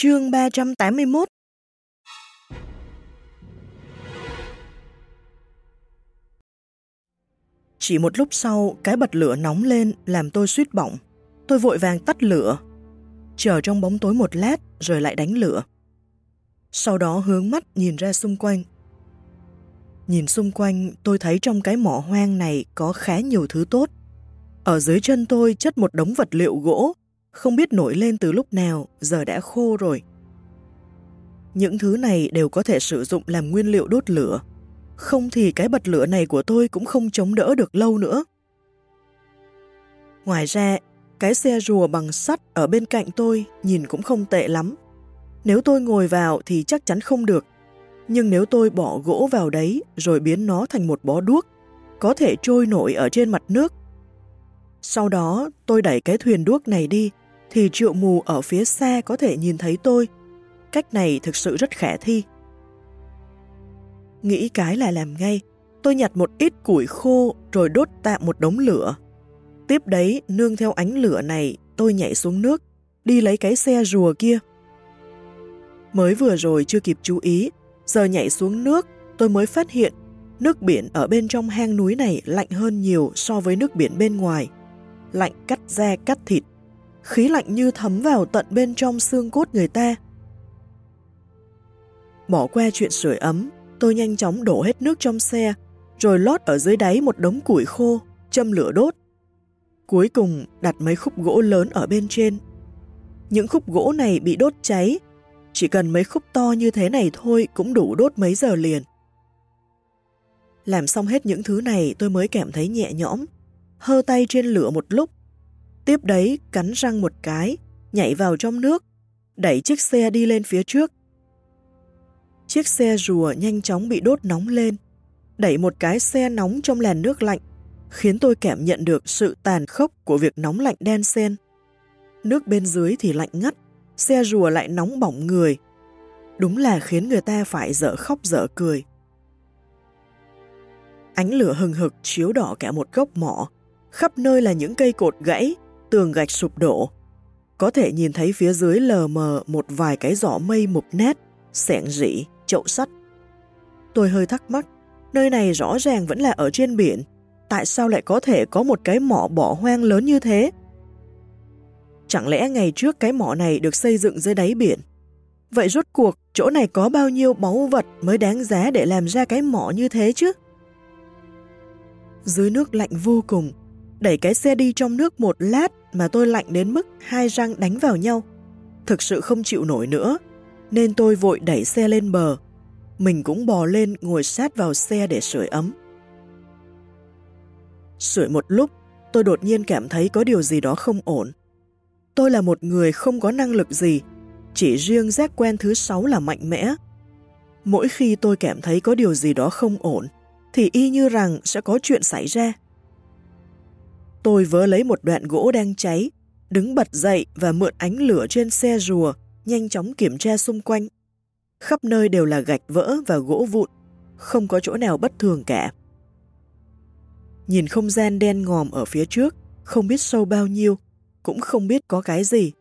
Chương 381 Chỉ một lúc sau, cái bật lửa nóng lên làm tôi suýt bỏng. Tôi vội vàng tắt lửa, chờ trong bóng tối một lát rồi lại đánh lửa. Sau đó hướng mắt nhìn ra xung quanh. Nhìn xung quanh, tôi thấy trong cái mỏ hoang này có khá nhiều thứ tốt. Ở dưới chân tôi chất một đống vật liệu gỗ, không biết nổi lên từ lúc nào, giờ đã khô rồi. Những thứ này đều có thể sử dụng làm nguyên liệu đốt lửa. Không thì cái bật lửa này của tôi cũng không chống đỡ được lâu nữa. Ngoài ra, cái xe rùa bằng sắt ở bên cạnh tôi nhìn cũng không tệ lắm. Nếu tôi ngồi vào thì chắc chắn không được. Nhưng nếu tôi bỏ gỗ vào đấy rồi biến nó thành một bó đuốc, có thể trôi nổi ở trên mặt nước. Sau đó tôi đẩy cái thuyền đuốc này đi, thì triệu mù ở phía xa có thể nhìn thấy tôi. Cách này thực sự rất khả thi. Nghĩ cái là làm ngay, tôi nhặt một ít củi khô rồi đốt tạm một đống lửa. Tiếp đấy, nương theo ánh lửa này, tôi nhảy xuống nước, đi lấy cái xe rùa kia. Mới vừa rồi chưa kịp chú ý, giờ nhảy xuống nước, tôi mới phát hiện nước biển ở bên trong hang núi này lạnh hơn nhiều so với nước biển bên ngoài. Lạnh cắt da cắt thịt, khí lạnh như thấm vào tận bên trong xương cốt người ta. Bỏ qua chuyện sưởi ấm, tôi nhanh chóng đổ hết nước trong xe, rồi lót ở dưới đáy một đống củi khô, châm lửa đốt. Cuối cùng đặt mấy khúc gỗ lớn ở bên trên. Những khúc gỗ này bị đốt cháy, chỉ cần mấy khúc to như thế này thôi cũng đủ đốt mấy giờ liền. Làm xong hết những thứ này tôi mới cảm thấy nhẹ nhõm, hơ tay trên lửa một lúc. Tiếp đấy cắn răng một cái, nhảy vào trong nước, đẩy chiếc xe đi lên phía trước. Chiếc xe rùa nhanh chóng bị đốt nóng lên, đẩy một cái xe nóng trong làn nước lạnh, khiến tôi cảm nhận được sự tàn khốc của việc nóng lạnh đen xen. Nước bên dưới thì lạnh ngắt, xe rùa lại nóng bỏng người. Đúng là khiến người ta phải dở khóc dở cười. Ánh lửa hừng hực chiếu đỏ cả một gốc mỏ, khắp nơi là những cây cột gãy, tường gạch sụp đổ. Có thể nhìn thấy phía dưới lờ mờ một vài cái giỏ mây mục nét, sẹn rỉ, chậu sắt. Tôi hơi thắc mắc, nơi này rõ ràng vẫn là ở trên biển, tại sao lại có thể có một cái mỏ bỏ hoang lớn như thế? Chẳng lẽ ngày trước cái mỏ này được xây dựng dưới đáy biển? Vậy rốt cuộc chỗ này có bao nhiêu báu vật mới đáng giá để làm ra cái mỏ như thế chứ? Dưới nước lạnh vô cùng, đẩy cái xe đi trong nước một lát mà tôi lạnh đến mức hai răng đánh vào nhau. Thực sự không chịu nổi nữa, nên tôi vội đẩy xe lên bờ. Mình cũng bò lên ngồi sát vào xe để sưởi ấm. Sưởi một lúc, tôi đột nhiên cảm thấy có điều gì đó không ổn. Tôi là một người không có năng lực gì, chỉ riêng giác quen thứ sáu là mạnh mẽ. Mỗi khi tôi cảm thấy có điều gì đó không ổn, thì y như rằng sẽ có chuyện xảy ra. Tôi vớ lấy một đoạn gỗ đang cháy, đứng bật dậy và mượn ánh lửa trên xe rùa, nhanh chóng kiểm tra xung quanh. Khắp nơi đều là gạch vỡ và gỗ vụn, không có chỗ nào bất thường cả. Nhìn không gian đen ngòm ở phía trước, không biết sâu bao nhiêu, cũng không biết có cái gì.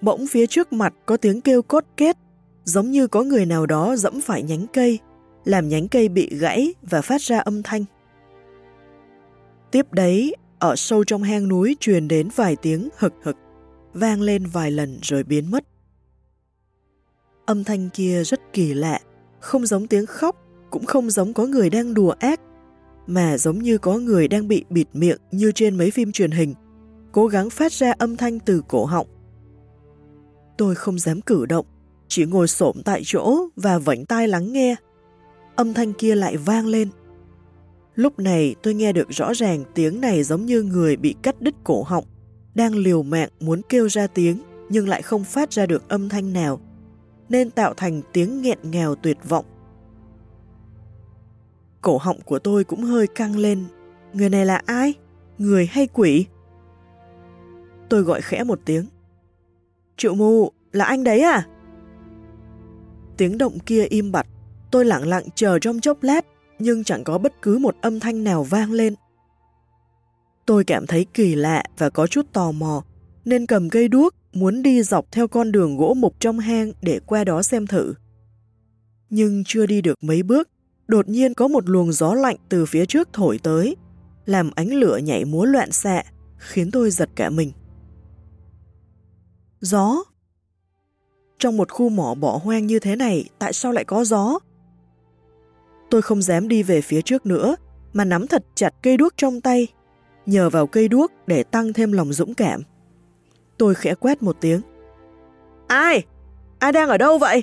Bỗng phía trước mặt có tiếng kêu cốt kết, giống như có người nào đó dẫm phải nhánh cây, làm nhánh cây bị gãy và phát ra âm thanh. Tiếp đấy, ở sâu trong hang núi truyền đến vài tiếng hực hực, vang lên vài lần rồi biến mất. Âm thanh kia rất kỳ lạ, không giống tiếng khóc, cũng không giống có người đang đùa ác, mà giống như có người đang bị bịt miệng như trên mấy phim truyền hình, cố gắng phát ra âm thanh từ cổ họng. Tôi không dám cử động, chỉ ngồi xổm tại chỗ và vảnh tai lắng nghe. Âm thanh kia lại vang lên. Lúc này tôi nghe được rõ ràng tiếng này giống như người bị cắt đứt cổ họng, đang liều mạng muốn kêu ra tiếng nhưng lại không phát ra được âm thanh nào, nên tạo thành tiếng nghẹn ngào tuyệt vọng. Cổ họng của tôi cũng hơi căng lên. Người này là ai? Người hay quỷ? Tôi gọi khẽ một tiếng. Triệu mù, là anh đấy à? Tiếng động kia im bặt, tôi lặng lặng chờ trong chốc lát, nhưng chẳng có bất cứ một âm thanh nào vang lên. Tôi cảm thấy kỳ lạ và có chút tò mò, nên cầm cây đuốc, muốn đi dọc theo con đường gỗ mục trong hang để qua đó xem thử. Nhưng chưa đi được mấy bước, đột nhiên có một luồng gió lạnh từ phía trước thổi tới, làm ánh lửa nhảy múa loạn xạ, khiến tôi giật cả mình. Gió? Trong một khu mỏ bỏ hoang như thế này, tại sao lại có gió? Tôi không dám đi về phía trước nữa, mà nắm thật chặt cây đuốc trong tay, nhờ vào cây đuốc để tăng thêm lòng dũng cảm. Tôi khẽ quét một tiếng. Ai? Ai đang ở đâu vậy?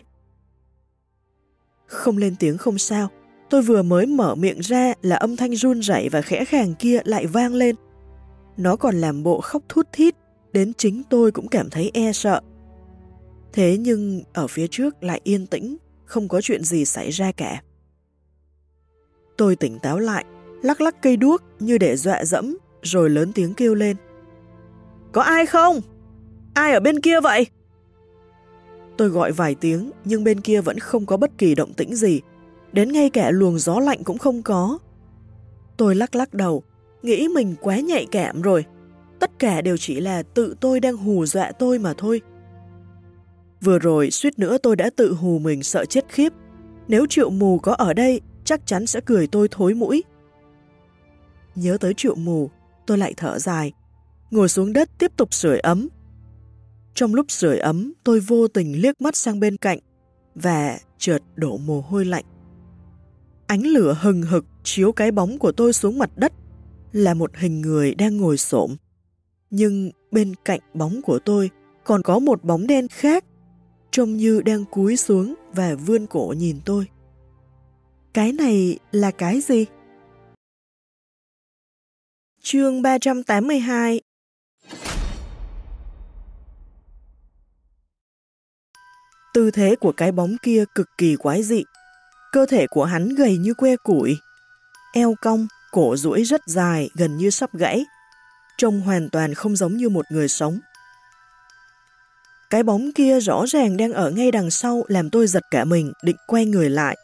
Không lên tiếng không sao. Tôi vừa mới mở miệng ra là âm thanh run rẩy và khẽ khàng kia lại vang lên. Nó còn làm bộ khóc thút thít, đến chính tôi cũng cảm thấy e sợ. Thế nhưng ở phía trước lại yên tĩnh, không có chuyện gì xảy ra cả. Tôi tỉnh táo lại, lắc lắc cây đuốc như để dọa dẫm, rồi lớn tiếng kêu lên. Có ai không? Ai ở bên kia vậy? Tôi gọi vài tiếng, nhưng bên kia vẫn không có bất kỳ động tĩnh gì. Đến ngay cả luồng gió lạnh cũng không có. Tôi lắc lắc đầu, nghĩ mình quá nhạy cảm rồi. Tất cả đều chỉ là tự tôi đang hù dọa tôi mà thôi. Vừa rồi suýt nữa tôi đã tự hù mình sợ chết khiếp. Nếu triệu mù có ở đây, chắc chắn sẽ cười tôi thối mũi. Nhớ tới triệu mù, tôi lại thở dài, ngồi xuống đất tiếp tục sưởi ấm. Trong lúc sưởi ấm, tôi vô tình liếc mắt sang bên cạnh và chợt đổ mồ hôi lạnh. Ánh lửa hừng hực chiếu cái bóng của tôi xuống mặt đất là một hình người đang ngồi xổm. Nhưng bên cạnh bóng của tôi còn có một bóng đen khác trông như đang cúi xuống và vươn cổ nhìn tôi. Cái này là cái gì? Chương 382 Tư thế của cái bóng kia cực kỳ quái dị. Cơ thể của hắn gầy như que củi. Eo cong, cổ duỗi rất dài, gần như sắp gãy. Trông hoàn toàn không giống như một người sống. Cái bóng kia rõ ràng đang ở ngay đằng sau làm tôi giật cả mình, định quay người lại.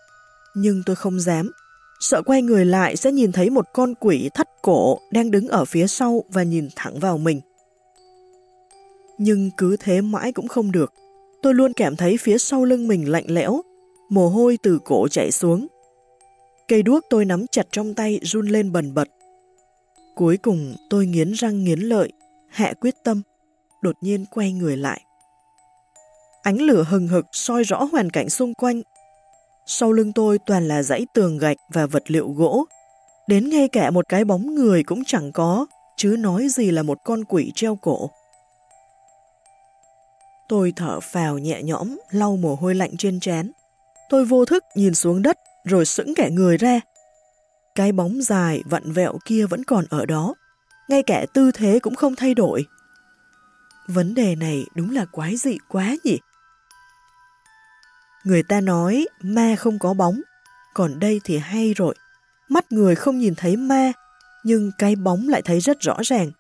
Nhưng tôi không dám. Sợ quay người lại sẽ nhìn thấy một con quỷ thắt cổ đang đứng ở phía sau và nhìn thẳng vào mình. Nhưng cứ thế mãi cũng không được. Tôi luôn cảm thấy phía sau lưng mình lạnh lẽo, mồ hôi từ cổ chảy xuống. Cây đuốc tôi nắm chặt trong tay run lên bần bật. Cuối cùng tôi nghiến răng nghiến lợi, hạ quyết tâm, đột nhiên quay người lại. Ánh lửa hừng hực soi rõ hoàn cảnh xung quanh. Sau lưng tôi toàn là dãy tường gạch và vật liệu gỗ. Đến ngay cả một cái bóng người cũng chẳng có, chứ nói gì là một con quỷ treo cổ. Tôi thở phào nhẹ nhõm, lau mồ hôi lạnh trên trán. Tôi vô thức nhìn xuống đất, rồi sững kẻ người ra. Cái bóng dài, vặn vẹo kia vẫn còn ở đó. Ngay cả tư thế cũng không thay đổi. Vấn đề này đúng là quái dị quá nhỉ? Người ta nói ma không có bóng, còn đây thì hay rồi. Mắt người không nhìn thấy ma, nhưng cái bóng lại thấy rất rõ ràng.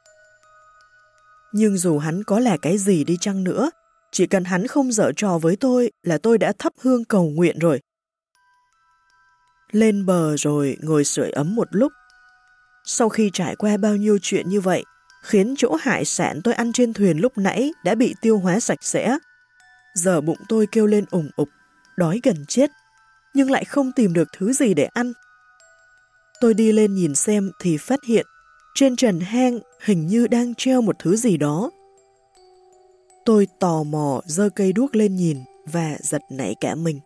Nhưng dù hắn có là cái gì đi chăng nữa, chỉ cần hắn không dở trò với tôi là tôi đã thắp hương cầu nguyện rồi. Lên bờ rồi ngồi sưởi ấm một lúc. Sau khi trải qua bao nhiêu chuyện như vậy, khiến chỗ hải sản tôi ăn trên thuyền lúc nãy đã bị tiêu hóa sạch sẽ. Giờ bụng tôi kêu lên ủng ục, đói gần chết, nhưng lại không tìm được thứ gì để ăn. Tôi đi lên nhìn xem thì phát hiện trên trần hang hình như đang treo một thứ gì đó. Tôi tò mò giơ cây đuốc lên nhìn và giật nảy cả mình.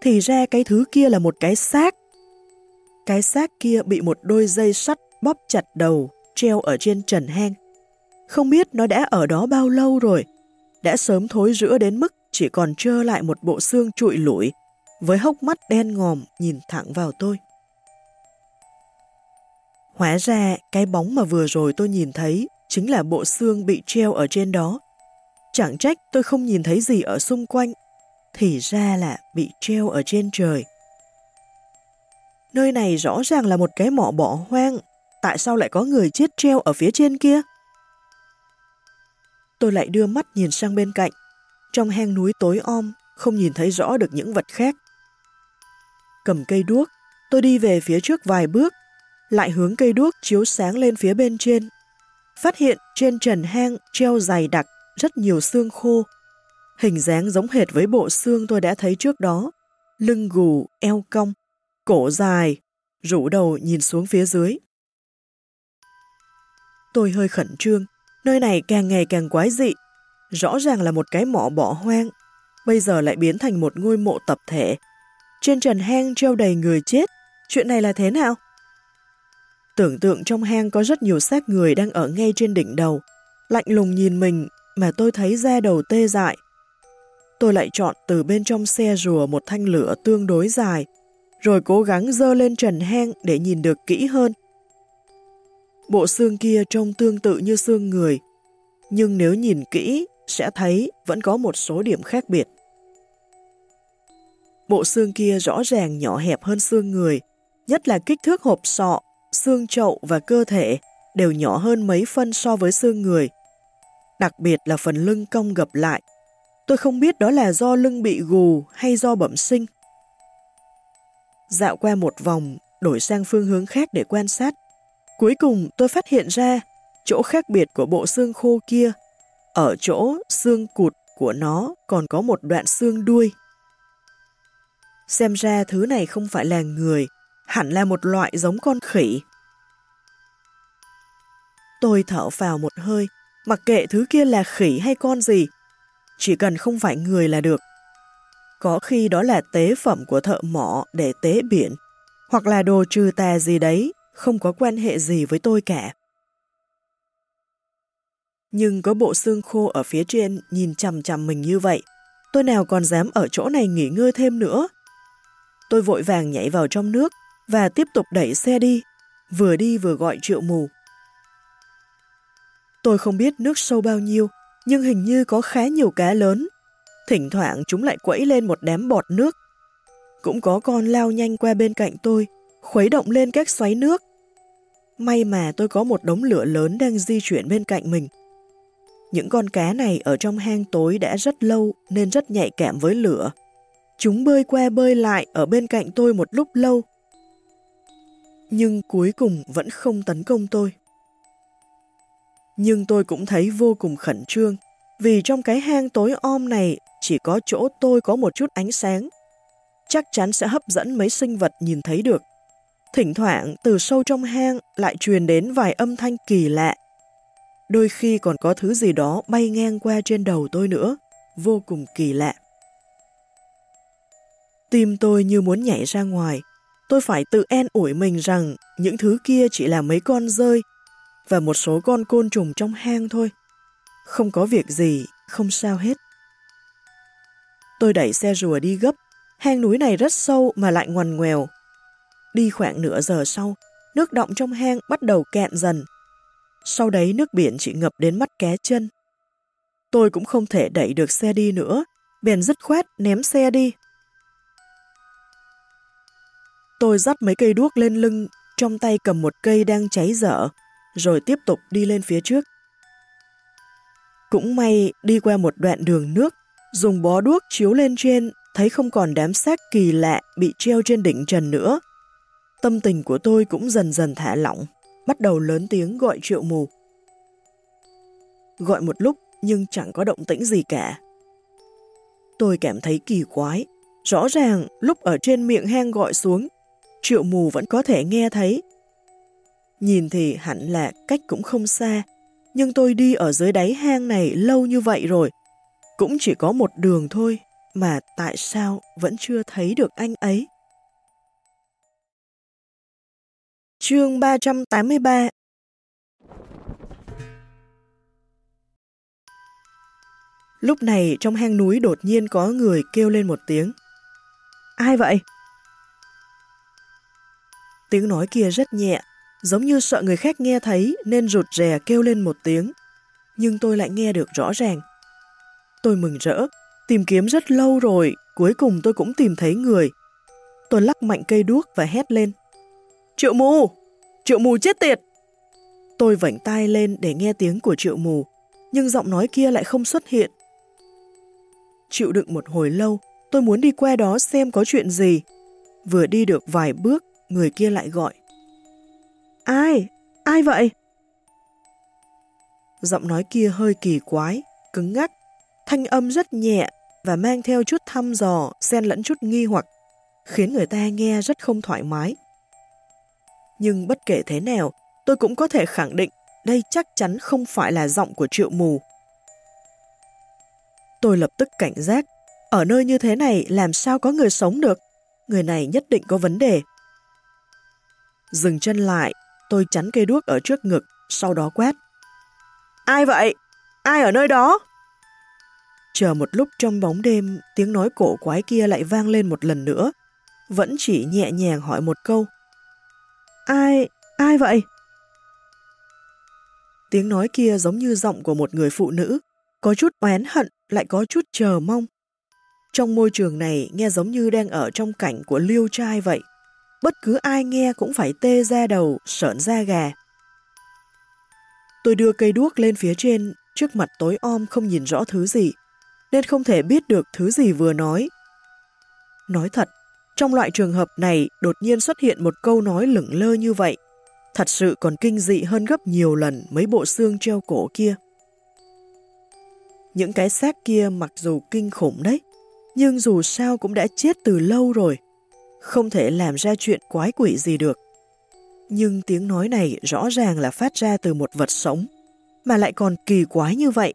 Thì ra cái thứ kia là một cái xác. Cái xác kia bị một đôi dây sắt bóp chặt đầu, treo ở trên trần hang. Không biết nó đã ở đó bao lâu rồi. Đã sớm thối rữa đến mức chỉ còn trơ lại một bộ xương trụi lủi, với hốc mắt đen ngòm nhìn thẳng vào tôi. Hóa ra cái bóng mà vừa rồi tôi nhìn thấy chính là bộ xương bị treo ở trên đó. Chẳng trách tôi không nhìn thấy gì ở xung quanh, thì ra là bị treo ở trên trời. Nơi này rõ ràng là một cái mỏ bỏ hoang, tại sao lại có người chết treo ở phía trên kia? Tôi lại đưa mắt nhìn sang bên cạnh, trong hang núi tối om, không nhìn thấy rõ được những vật khác. Cầm cây đuốc, tôi đi về phía trước vài bước, lại hướng cây đuốc chiếu sáng lên phía bên trên. Phát hiện trên trần hang treo dày đặc rất nhiều xương khô. Hình dáng giống hệt với bộ xương tôi đã thấy trước đó. Lưng gù, eo cong, cổ dài, rũ đầu nhìn xuống phía dưới. Tôi hơi khẩn trương, nơi này càng ngày càng quái dị. Rõ ràng là một cái mỏ bỏ hoang, bây giờ lại biến thành một ngôi mộ tập thể. Trên trần hang treo đầy người chết, chuyện này là thế nào? Tưởng tượng trong hang có rất nhiều xác người đang ở ngay trên đỉnh đầu, lạnh lùng nhìn mình mà tôi thấy da đầu tê dại. Tôi lại chọn từ bên trong xe rùa một thanh lửa tương đối dài, rồi cố gắng dơ lên trần hang để nhìn được kỹ hơn. Bộ xương kia trông tương tự như xương người, nhưng nếu nhìn kỹ sẽ thấy vẫn có một số điểm khác biệt. Bộ xương kia rõ ràng nhỏ hẹp hơn xương người, nhất là kích thước hộp sọ, xương chậu và cơ thể đều nhỏ hơn mấy phân so với xương người. Đặc biệt là phần lưng cong gập lại. Tôi không biết đó là do lưng bị gù hay do bẩm sinh. Dạo qua một vòng, đổi sang phương hướng khác để quan sát. Cuối cùng tôi phát hiện ra chỗ khác biệt của bộ xương khô kia. Ở chỗ xương cụt của nó còn có một đoạn xương đuôi. Xem ra thứ này không phải là người, hẳn là một loại giống con khỉ. Tôi thở vào một hơi, mặc kệ thứ kia là khỉ hay con gì, chỉ cần không phải người là được. Có khi đó là tế phẩm của thợ mỏ để tế biển, hoặc là đồ trừ tà gì đấy, không có quan hệ gì với tôi cả. Nhưng có bộ xương khô ở phía trên nhìn chằm chằm mình như vậy, tôi nào còn dám ở chỗ này nghỉ ngơi thêm nữa. Tôi vội vàng nhảy vào trong nước và tiếp tục đẩy xe đi, vừa đi vừa gọi triệu mù. Tôi không biết nước sâu bao nhiêu, nhưng hình như có khá nhiều cá lớn. Thỉnh thoảng chúng lại quẫy lên một đám bọt nước. Cũng có con lao nhanh qua bên cạnh tôi, khuấy động lên các xoáy nước. May mà tôi có một đống lửa lớn đang di chuyển bên cạnh mình. Những con cá này ở trong hang tối đã rất lâu nên rất nhạy cảm với lửa. Chúng bơi qua bơi lại ở bên cạnh tôi một lúc lâu. Nhưng cuối cùng vẫn không tấn công tôi. Nhưng tôi cũng thấy vô cùng khẩn trương, vì trong cái hang tối om này chỉ có chỗ tôi có một chút ánh sáng. Chắc chắn sẽ hấp dẫn mấy sinh vật nhìn thấy được. Thỉnh thoảng từ sâu trong hang lại truyền đến vài âm thanh kỳ lạ. Đôi khi còn có thứ gì đó bay ngang qua trên đầu tôi nữa, vô cùng kỳ lạ. Tim tôi như muốn nhảy ra ngoài. Tôi phải tự en ủi mình rằng những thứ kia chỉ là mấy con rơi và một số con côn trùng trong hang thôi. Không có việc gì, không sao hết. Tôi đẩy xe rùa đi gấp, hang núi này rất sâu mà lại ngoằn ngoèo. Đi khoảng nửa giờ sau, nước động trong hang bắt đầu cạn dần. Sau đấy nước biển chỉ ngập đến mắt ké chân. Tôi cũng không thể đẩy được xe đi nữa, bèn dứt khoát ném xe đi. Tôi dắt mấy cây đuốc lên lưng, trong tay cầm một cây đang cháy dở, rồi tiếp tục đi lên phía trước. Cũng may đi qua một đoạn đường nước, dùng bó đuốc chiếu lên trên, thấy không còn đám xác kỳ lạ bị treo trên đỉnh trần nữa. Tâm tình của tôi cũng dần dần thả lỏng, bắt đầu lớn tiếng gọi triệu mù. Gọi một lúc nhưng chẳng có động tĩnh gì cả. Tôi cảm thấy kỳ quái, rõ ràng lúc ở trên miệng hang gọi xuống, triệu mù vẫn có thể nghe thấy, Nhìn thì hẳn là cách cũng không xa, nhưng tôi đi ở dưới đáy hang này lâu như vậy rồi. Cũng chỉ có một đường thôi, mà tại sao vẫn chưa thấy được anh ấy? Chương 383 Lúc này trong hang núi đột nhiên có người kêu lên một tiếng. Ai vậy? Tiếng nói kia rất nhẹ, giống như sợ người khác nghe thấy nên rụt rè kêu lên một tiếng. Nhưng tôi lại nghe được rõ ràng. Tôi mừng rỡ, tìm kiếm rất lâu rồi, cuối cùng tôi cũng tìm thấy người. Tôi lắc mạnh cây đuốc và hét lên. Triệu mù! Triệu mù chết tiệt! Tôi vảnh tai lên để nghe tiếng của triệu mù, nhưng giọng nói kia lại không xuất hiện. Chịu đựng một hồi lâu, tôi muốn đi qua đó xem có chuyện gì. Vừa đi được vài bước, người kia lại gọi. Ai? Ai vậy? Giọng nói kia hơi kỳ quái, cứng ngắc, thanh âm rất nhẹ và mang theo chút thăm dò, xen lẫn chút nghi hoặc, khiến người ta nghe rất không thoải mái. Nhưng bất kể thế nào, tôi cũng có thể khẳng định đây chắc chắn không phải là giọng của triệu mù. Tôi lập tức cảnh giác, ở nơi như thế này làm sao có người sống được, người này nhất định có vấn đề. Dừng chân lại, tôi chắn cây đuốc ở trước ngực, sau đó quát. Ai vậy? Ai ở nơi đó? Chờ một lúc trong bóng đêm, tiếng nói cổ quái kia lại vang lên một lần nữa. Vẫn chỉ nhẹ nhàng hỏi một câu. Ai, ai vậy? Tiếng nói kia giống như giọng của một người phụ nữ, có chút oán hận, lại có chút chờ mong. Trong môi trường này nghe giống như đang ở trong cảnh của liêu trai vậy. Bất cứ ai nghe cũng phải tê ra đầu, sợn da gà. Tôi đưa cây đuốc lên phía trên, trước mặt tối om không nhìn rõ thứ gì, nên không thể biết được thứ gì vừa nói. Nói thật, trong loại trường hợp này đột nhiên xuất hiện một câu nói lửng lơ như vậy, thật sự còn kinh dị hơn gấp nhiều lần mấy bộ xương treo cổ kia. Những cái xác kia mặc dù kinh khủng đấy, nhưng dù sao cũng đã chết từ lâu rồi, không thể làm ra chuyện quái quỷ gì được. Nhưng tiếng nói này rõ ràng là phát ra từ một vật sống, mà lại còn kỳ quái như vậy.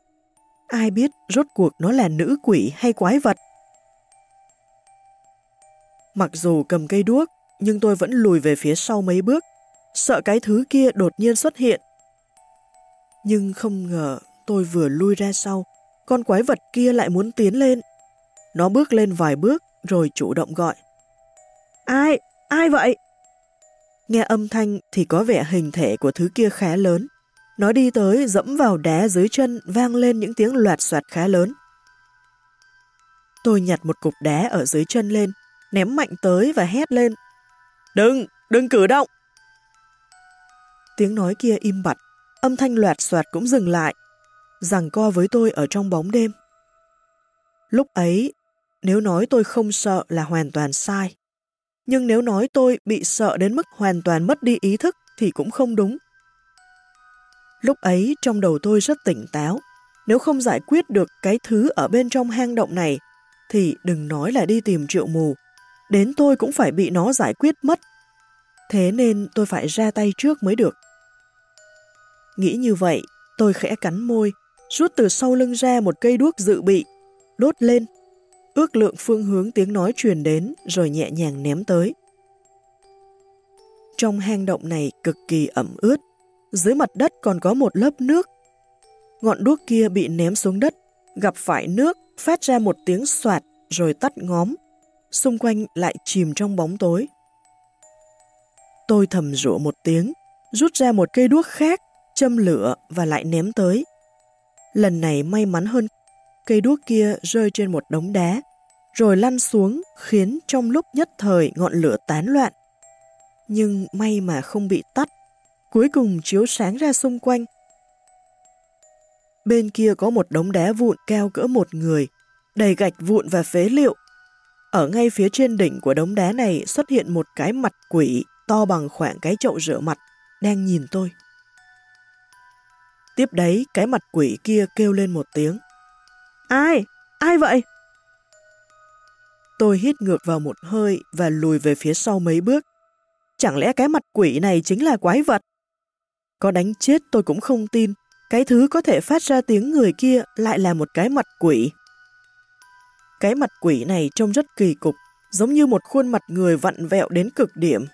Ai biết rốt cuộc nó là nữ quỷ hay quái vật? Mặc dù cầm cây đuốc, nhưng tôi vẫn lùi về phía sau mấy bước, sợ cái thứ kia đột nhiên xuất hiện. Nhưng không ngờ tôi vừa lui ra sau, con quái vật kia lại muốn tiến lên. Nó bước lên vài bước rồi chủ động gọi. Ai? Ai vậy? Nghe âm thanh thì có vẻ hình thể của thứ kia khá lớn. Nó đi tới dẫm vào đá dưới chân vang lên những tiếng loạt soạt khá lớn. Tôi nhặt một cục đá ở dưới chân lên, ném mạnh tới và hét lên. Đừng, đừng cử động! Tiếng nói kia im bặt, âm thanh loạt soạt cũng dừng lại, rằng co với tôi ở trong bóng đêm. Lúc ấy, nếu nói tôi không sợ là hoàn toàn sai. Nhưng nếu nói tôi bị sợ đến mức hoàn toàn mất đi ý thức thì cũng không đúng. Lúc ấy trong đầu tôi rất tỉnh táo. Nếu không giải quyết được cái thứ ở bên trong hang động này, thì đừng nói là đi tìm triệu mù. Đến tôi cũng phải bị nó giải quyết mất. Thế nên tôi phải ra tay trước mới được. Nghĩ như vậy, tôi khẽ cắn môi, rút từ sau lưng ra một cây đuốc dự bị, đốt lên, ước lượng phương hướng tiếng nói truyền đến rồi nhẹ nhàng ném tới. Trong hang động này cực kỳ ẩm ướt, dưới mặt đất còn có một lớp nước. Ngọn đuốc kia bị ném xuống đất, gặp phải nước, phát ra một tiếng soạt rồi tắt ngóm. Xung quanh lại chìm trong bóng tối. Tôi thầm rủa một tiếng, rút ra một cây đuốc khác, châm lửa và lại ném tới. Lần này may mắn hơn, cây đuốc kia rơi trên một đống đá, rồi lăn xuống khiến trong lúc nhất thời ngọn lửa tán loạn. Nhưng may mà không bị tắt, cuối cùng chiếu sáng ra xung quanh. Bên kia có một đống đá vụn cao cỡ một người, đầy gạch vụn và phế liệu. Ở ngay phía trên đỉnh của đống đá này xuất hiện một cái mặt quỷ to bằng khoảng cái chậu rửa mặt, đang nhìn tôi. Tiếp đấy, cái mặt quỷ kia kêu lên một tiếng. Ai? Ai vậy? Tôi hít ngược vào một hơi và lùi về phía sau mấy bước. Chẳng lẽ cái mặt quỷ này chính là quái vật? Có đánh chết tôi cũng không tin, cái thứ có thể phát ra tiếng người kia lại là một cái mặt quỷ. Cái mặt quỷ này trông rất kỳ cục, giống như một khuôn mặt người vặn vẹo đến cực điểm.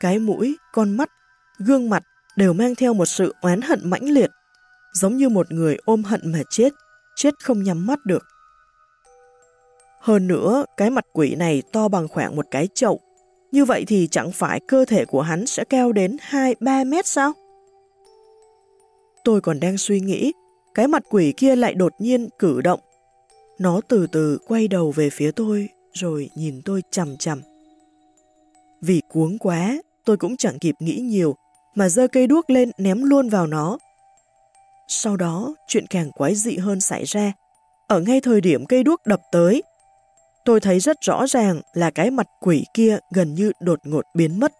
Cái mũi, con mắt, gương mặt đều mang theo một sự oán hận mãnh liệt, giống như một người ôm hận mà chết, chết không nhắm mắt được. Hơn nữa, cái mặt quỷ này to bằng khoảng một cái chậu. Như vậy thì chẳng phải cơ thể của hắn sẽ cao đến 2-3 mét sao? Tôi còn đang suy nghĩ, cái mặt quỷ kia lại đột nhiên cử động. Nó từ từ quay đầu về phía tôi, rồi nhìn tôi chằm chằm. Vì cuống quá, tôi cũng chẳng kịp nghĩ nhiều, mà giơ cây đuốc lên ném luôn vào nó. Sau đó, chuyện càng quái dị hơn xảy ra. Ở ngay thời điểm cây đuốc đập tới, tôi thấy rất rõ ràng là cái mặt quỷ kia gần như đột ngột biến mất.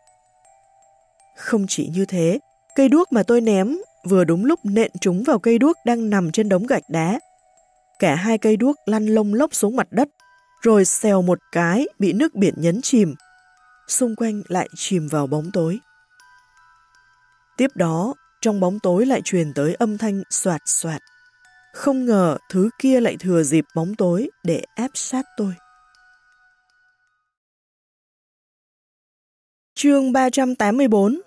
Không chỉ như thế, cây đuốc mà tôi ném vừa đúng lúc nện trúng vào cây đuốc đang nằm trên đống gạch đá, Cả hai cây đuốc lăn lông lốc xuống mặt đất, rồi xèo một cái bị nước biển nhấn chìm. Xung quanh lại chìm vào bóng tối. Tiếp đó, trong bóng tối lại truyền tới âm thanh soạt soạt. Không ngờ thứ kia lại thừa dịp bóng tối để ép sát tôi. Chương 384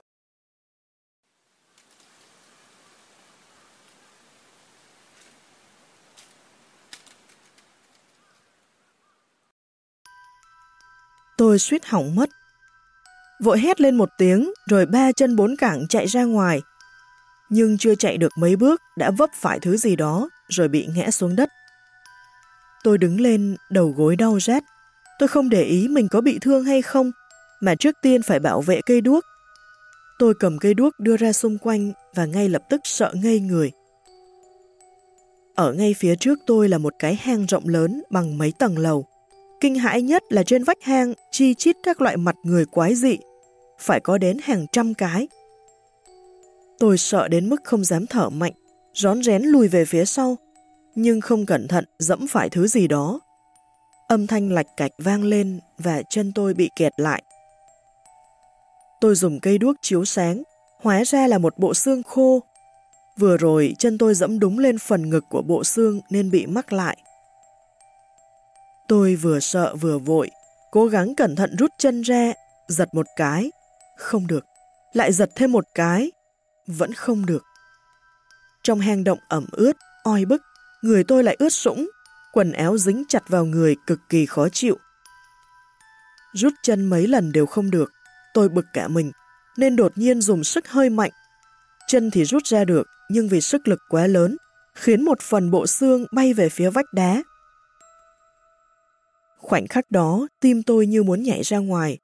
Tôi suýt hỏng mất. Vội hét lên một tiếng, rồi ba chân bốn cẳng chạy ra ngoài. Nhưng chưa chạy được mấy bước, đã vấp phải thứ gì đó, rồi bị ngã xuống đất. Tôi đứng lên, đầu gối đau rát. Tôi không để ý mình có bị thương hay không, mà trước tiên phải bảo vệ cây đuốc. Tôi cầm cây đuốc đưa ra xung quanh và ngay lập tức sợ ngây người. Ở ngay phía trước tôi là một cái hang rộng lớn bằng mấy tầng lầu. Kinh hãi nhất là trên vách hang chi chít các loại mặt người quái dị, phải có đến hàng trăm cái. Tôi sợ đến mức không dám thở mạnh, rón rén lùi về phía sau, nhưng không cẩn thận dẫm phải thứ gì đó. Âm thanh lạch cạch vang lên và chân tôi bị kẹt lại. Tôi dùng cây đuốc chiếu sáng, hóa ra là một bộ xương khô. Vừa rồi chân tôi dẫm đúng lên phần ngực của bộ xương nên bị mắc lại. Tôi vừa sợ vừa vội, cố gắng cẩn thận rút chân ra, giật một cái. Không được, lại giật thêm một cái. Vẫn không được. Trong hang động ẩm ướt, oi bức, người tôi lại ướt sũng, quần áo dính chặt vào người cực kỳ khó chịu. Rút chân mấy lần đều không được, tôi bực cả mình, nên đột nhiên dùng sức hơi mạnh. Chân thì rút ra được, nhưng vì sức lực quá lớn, khiến một phần bộ xương bay về phía vách đá. Khoảnh khắc đó, tim tôi như muốn nhảy ra ngoài.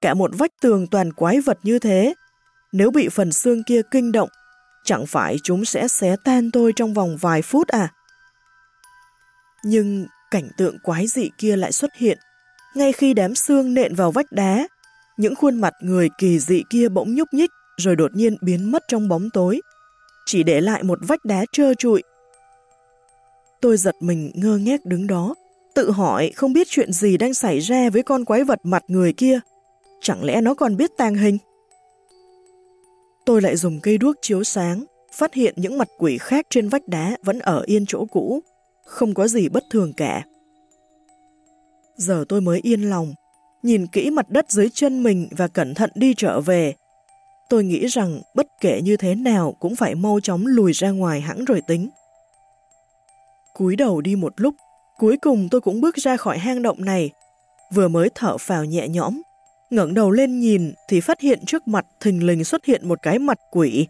Cả một vách tường toàn quái vật như thế. Nếu bị phần xương kia kinh động, chẳng phải chúng sẽ xé tan tôi trong vòng vài phút à? Nhưng cảnh tượng quái dị kia lại xuất hiện. Ngay khi đám xương nện vào vách đá, những khuôn mặt người kỳ dị kia bỗng nhúc nhích rồi đột nhiên biến mất trong bóng tối, chỉ để lại một vách đá trơ trụi. Tôi giật mình ngơ ngác đứng đó, tự hỏi không biết chuyện gì đang xảy ra với con quái vật mặt người kia. Chẳng lẽ nó còn biết tàng hình? Tôi lại dùng cây đuốc chiếu sáng, phát hiện những mặt quỷ khác trên vách đá vẫn ở yên chỗ cũ, không có gì bất thường cả. Giờ tôi mới yên lòng, nhìn kỹ mặt đất dưới chân mình và cẩn thận đi trở về. Tôi nghĩ rằng bất kể như thế nào cũng phải mau chóng lùi ra ngoài hãng rồi tính. cúi đầu đi một lúc, Cuối cùng tôi cũng bước ra khỏi hang động này, vừa mới thở phào nhẹ nhõm, ngẩng đầu lên nhìn thì phát hiện trước mặt thình lình xuất hiện một cái mặt quỷ,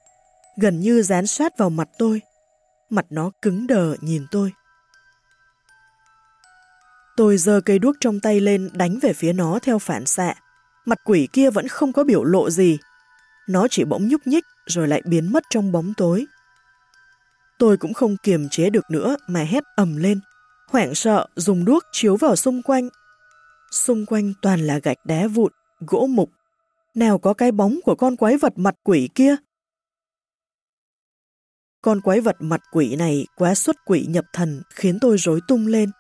gần như dán sát vào mặt tôi. Mặt nó cứng đờ nhìn tôi. Tôi giơ cây đuốc trong tay lên đánh về phía nó theo phản xạ. Mặt quỷ kia vẫn không có biểu lộ gì. Nó chỉ bỗng nhúc nhích rồi lại biến mất trong bóng tối. Tôi cũng không kiềm chế được nữa mà hét ầm lên hoảng sợ dùng đuốc chiếu vào xung quanh. Xung quanh toàn là gạch đá vụn, gỗ mục. Nào có cái bóng của con quái vật mặt quỷ kia? Con quái vật mặt quỷ này quá xuất quỷ nhập thần khiến tôi rối tung lên.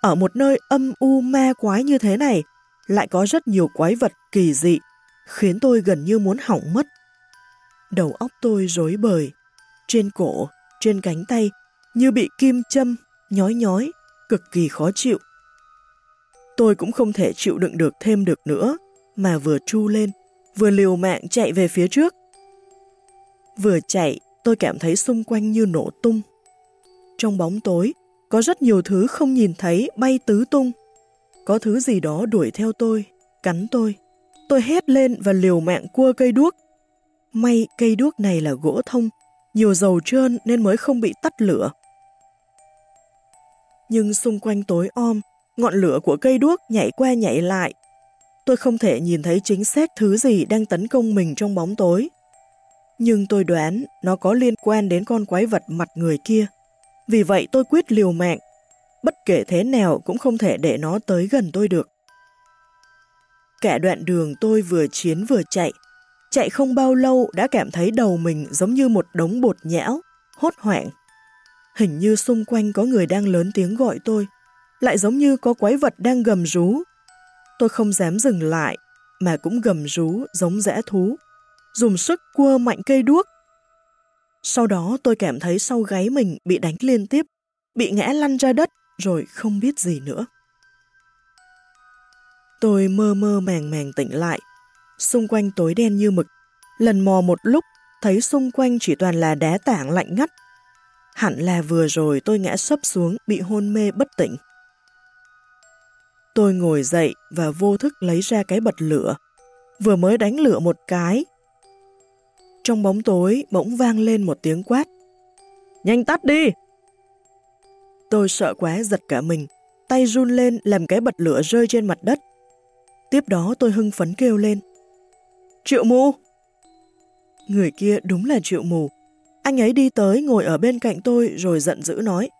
Ở một nơi âm u ma quái như thế này, lại có rất nhiều quái vật kỳ dị, khiến tôi gần như muốn hỏng mất. Đầu óc tôi rối bời, trên cổ, trên cánh tay, như bị kim châm, nhói nhói, cực kỳ khó chịu. Tôi cũng không thể chịu đựng được thêm được nữa, mà vừa tru lên, vừa liều mạng chạy về phía trước. Vừa chạy, tôi cảm thấy xung quanh như nổ tung. Trong bóng tối, có rất nhiều thứ không nhìn thấy bay tứ tung. Có thứ gì đó đuổi theo tôi, cắn tôi. Tôi hét lên và liều mạng cua cây đuốc. May cây đuốc này là gỗ thông, nhiều dầu trơn nên mới không bị tắt lửa nhưng xung quanh tối om, ngọn lửa của cây đuốc nhảy qua nhảy lại. Tôi không thể nhìn thấy chính xác thứ gì đang tấn công mình trong bóng tối. Nhưng tôi đoán nó có liên quan đến con quái vật mặt người kia. Vì vậy tôi quyết liều mạng. Bất kể thế nào cũng không thể để nó tới gần tôi được. Cả đoạn đường tôi vừa chiến vừa chạy. Chạy không bao lâu đã cảm thấy đầu mình giống như một đống bột nhão, hốt hoảng. Hình như xung quanh có người đang lớn tiếng gọi tôi, lại giống như có quái vật đang gầm rú. Tôi không dám dừng lại, mà cũng gầm rú giống dã thú, dùng sức cua mạnh cây đuốc. Sau đó tôi cảm thấy sau gáy mình bị đánh liên tiếp, bị ngã lăn ra đất rồi không biết gì nữa. Tôi mơ mơ màng màng tỉnh lại, xung quanh tối đen như mực. Lần mò một lúc, thấy xung quanh chỉ toàn là đá tảng lạnh ngắt. Hẳn là vừa rồi tôi ngã sấp xuống bị hôn mê bất tỉnh. Tôi ngồi dậy và vô thức lấy ra cái bật lửa. Vừa mới đánh lửa một cái. Trong bóng tối bỗng vang lên một tiếng quát. Nhanh tắt đi! Tôi sợ quá giật cả mình, tay run lên làm cái bật lửa rơi trên mặt đất. Tiếp đó tôi hưng phấn kêu lên. Triệu mù! Người kia đúng là triệu mù. Anh ấy đi tới ngồi ở bên cạnh tôi rồi giận dữ nói.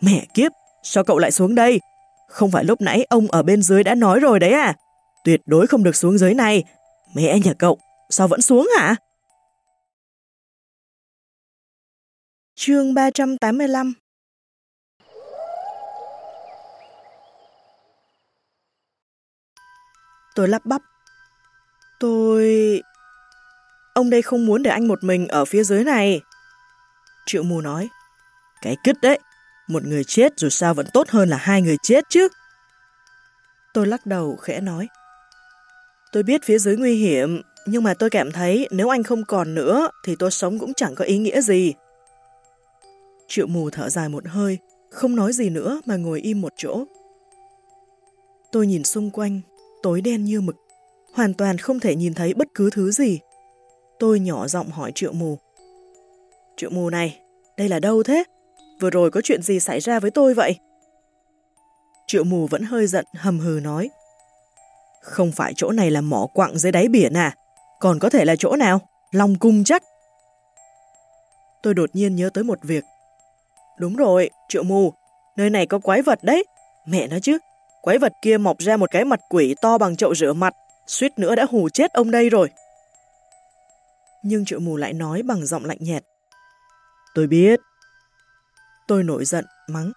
Mẹ kiếp, sao cậu lại xuống đây? Không phải lúc nãy ông ở bên dưới đã nói rồi đấy à? Tuyệt đối không được xuống dưới này. Mẹ nhà cậu, sao vẫn xuống hả? Chương 385 Tôi lắp bắp. Tôi... Ông đây không muốn để anh một mình ở phía dưới này. Triệu mù nói. Cái cứt đấy, một người chết dù sao vẫn tốt hơn là hai người chết chứ. Tôi lắc đầu khẽ nói. Tôi biết phía dưới nguy hiểm, nhưng mà tôi cảm thấy nếu anh không còn nữa thì tôi sống cũng chẳng có ý nghĩa gì. Triệu mù thở dài một hơi, không nói gì nữa mà ngồi im một chỗ. Tôi nhìn xung quanh, tối đen như mực, hoàn toàn không thể nhìn thấy bất cứ thứ gì. Tôi nhỏ giọng hỏi triệu mù. Triệu mù này, đây là đâu thế? Vừa rồi có chuyện gì xảy ra với tôi vậy? Triệu mù vẫn hơi giận hầm hừ nói. Không phải chỗ này là mỏ quặng dưới đáy biển à? Còn có thể là chỗ nào? Long cung chắc. Tôi đột nhiên nhớ tới một việc. Đúng rồi, triệu mù, nơi này có quái vật đấy. Mẹ nói chứ, quái vật kia mọc ra một cái mặt quỷ to bằng chậu rửa mặt, suýt nữa đã hù chết ông đây rồi. Nhưng triệu mù lại nói bằng giọng lạnh nhạt. Tôi biết. Tôi nổi giận, mắng.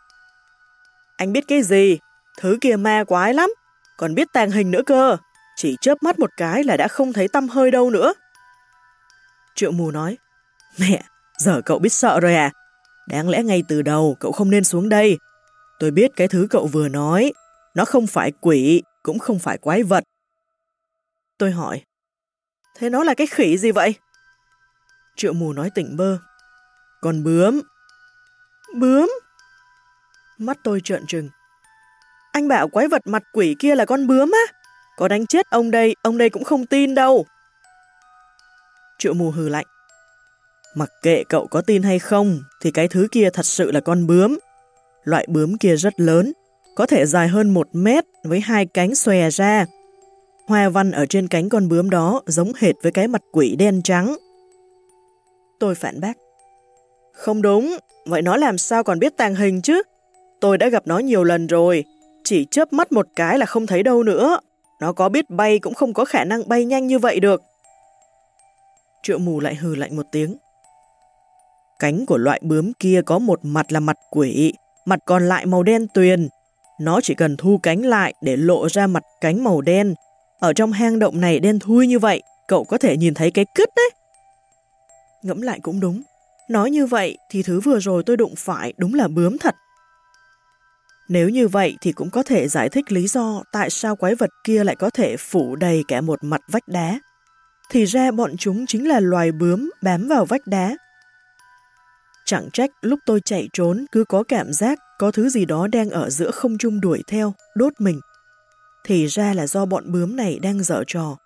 Anh biết cái gì? Thứ kia ma quái lắm, còn biết tàng hình nữa cơ. Chỉ chớp mắt một cái là đã không thấy tâm hơi đâu nữa. Triệu mù nói, Mẹ, giờ cậu biết sợ rồi à? Đáng lẽ ngay từ đầu cậu không nên xuống đây. Tôi biết cái thứ cậu vừa nói, nó không phải quỷ, cũng không phải quái vật. Tôi hỏi, thế nó là cái khỉ gì vậy? Triệu mù nói tỉnh bơ. Con bướm. Bướm? Mắt tôi trợn trừng. Anh bảo quái vật mặt quỷ kia là con bướm á? Có đánh chết ông đây, ông đây cũng không tin đâu. Triệu mù hừ lạnh. Mặc kệ cậu có tin hay không, thì cái thứ kia thật sự là con bướm. Loại bướm kia rất lớn, có thể dài hơn một mét với hai cánh xòe ra. Hoa văn ở trên cánh con bướm đó giống hệt với cái mặt quỷ đen trắng. Tôi phản bác. Không đúng, vậy nó làm sao còn biết tàng hình chứ? Tôi đã gặp nó nhiều lần rồi, chỉ chớp mắt một cái là không thấy đâu nữa. Nó có biết bay cũng không có khả năng bay nhanh như vậy được. Triệu mù lại hừ lạnh một tiếng. Cánh của loại bướm kia có một mặt là mặt quỷ, mặt còn lại màu đen tuyền. Nó chỉ cần thu cánh lại để lộ ra mặt cánh màu đen. Ở trong hang động này đen thui như vậy, cậu có thể nhìn thấy cái cứt đấy. Ngẫm lại cũng đúng. Nói như vậy thì thứ vừa rồi tôi đụng phải đúng là bướm thật. Nếu như vậy thì cũng có thể giải thích lý do tại sao quái vật kia lại có thể phủ đầy cả một mặt vách đá. Thì ra bọn chúng chính là loài bướm bám vào vách đá. Chẳng trách lúc tôi chạy trốn cứ có cảm giác có thứ gì đó đang ở giữa không trung đuổi theo, đốt mình. Thì ra là do bọn bướm này đang dở trò.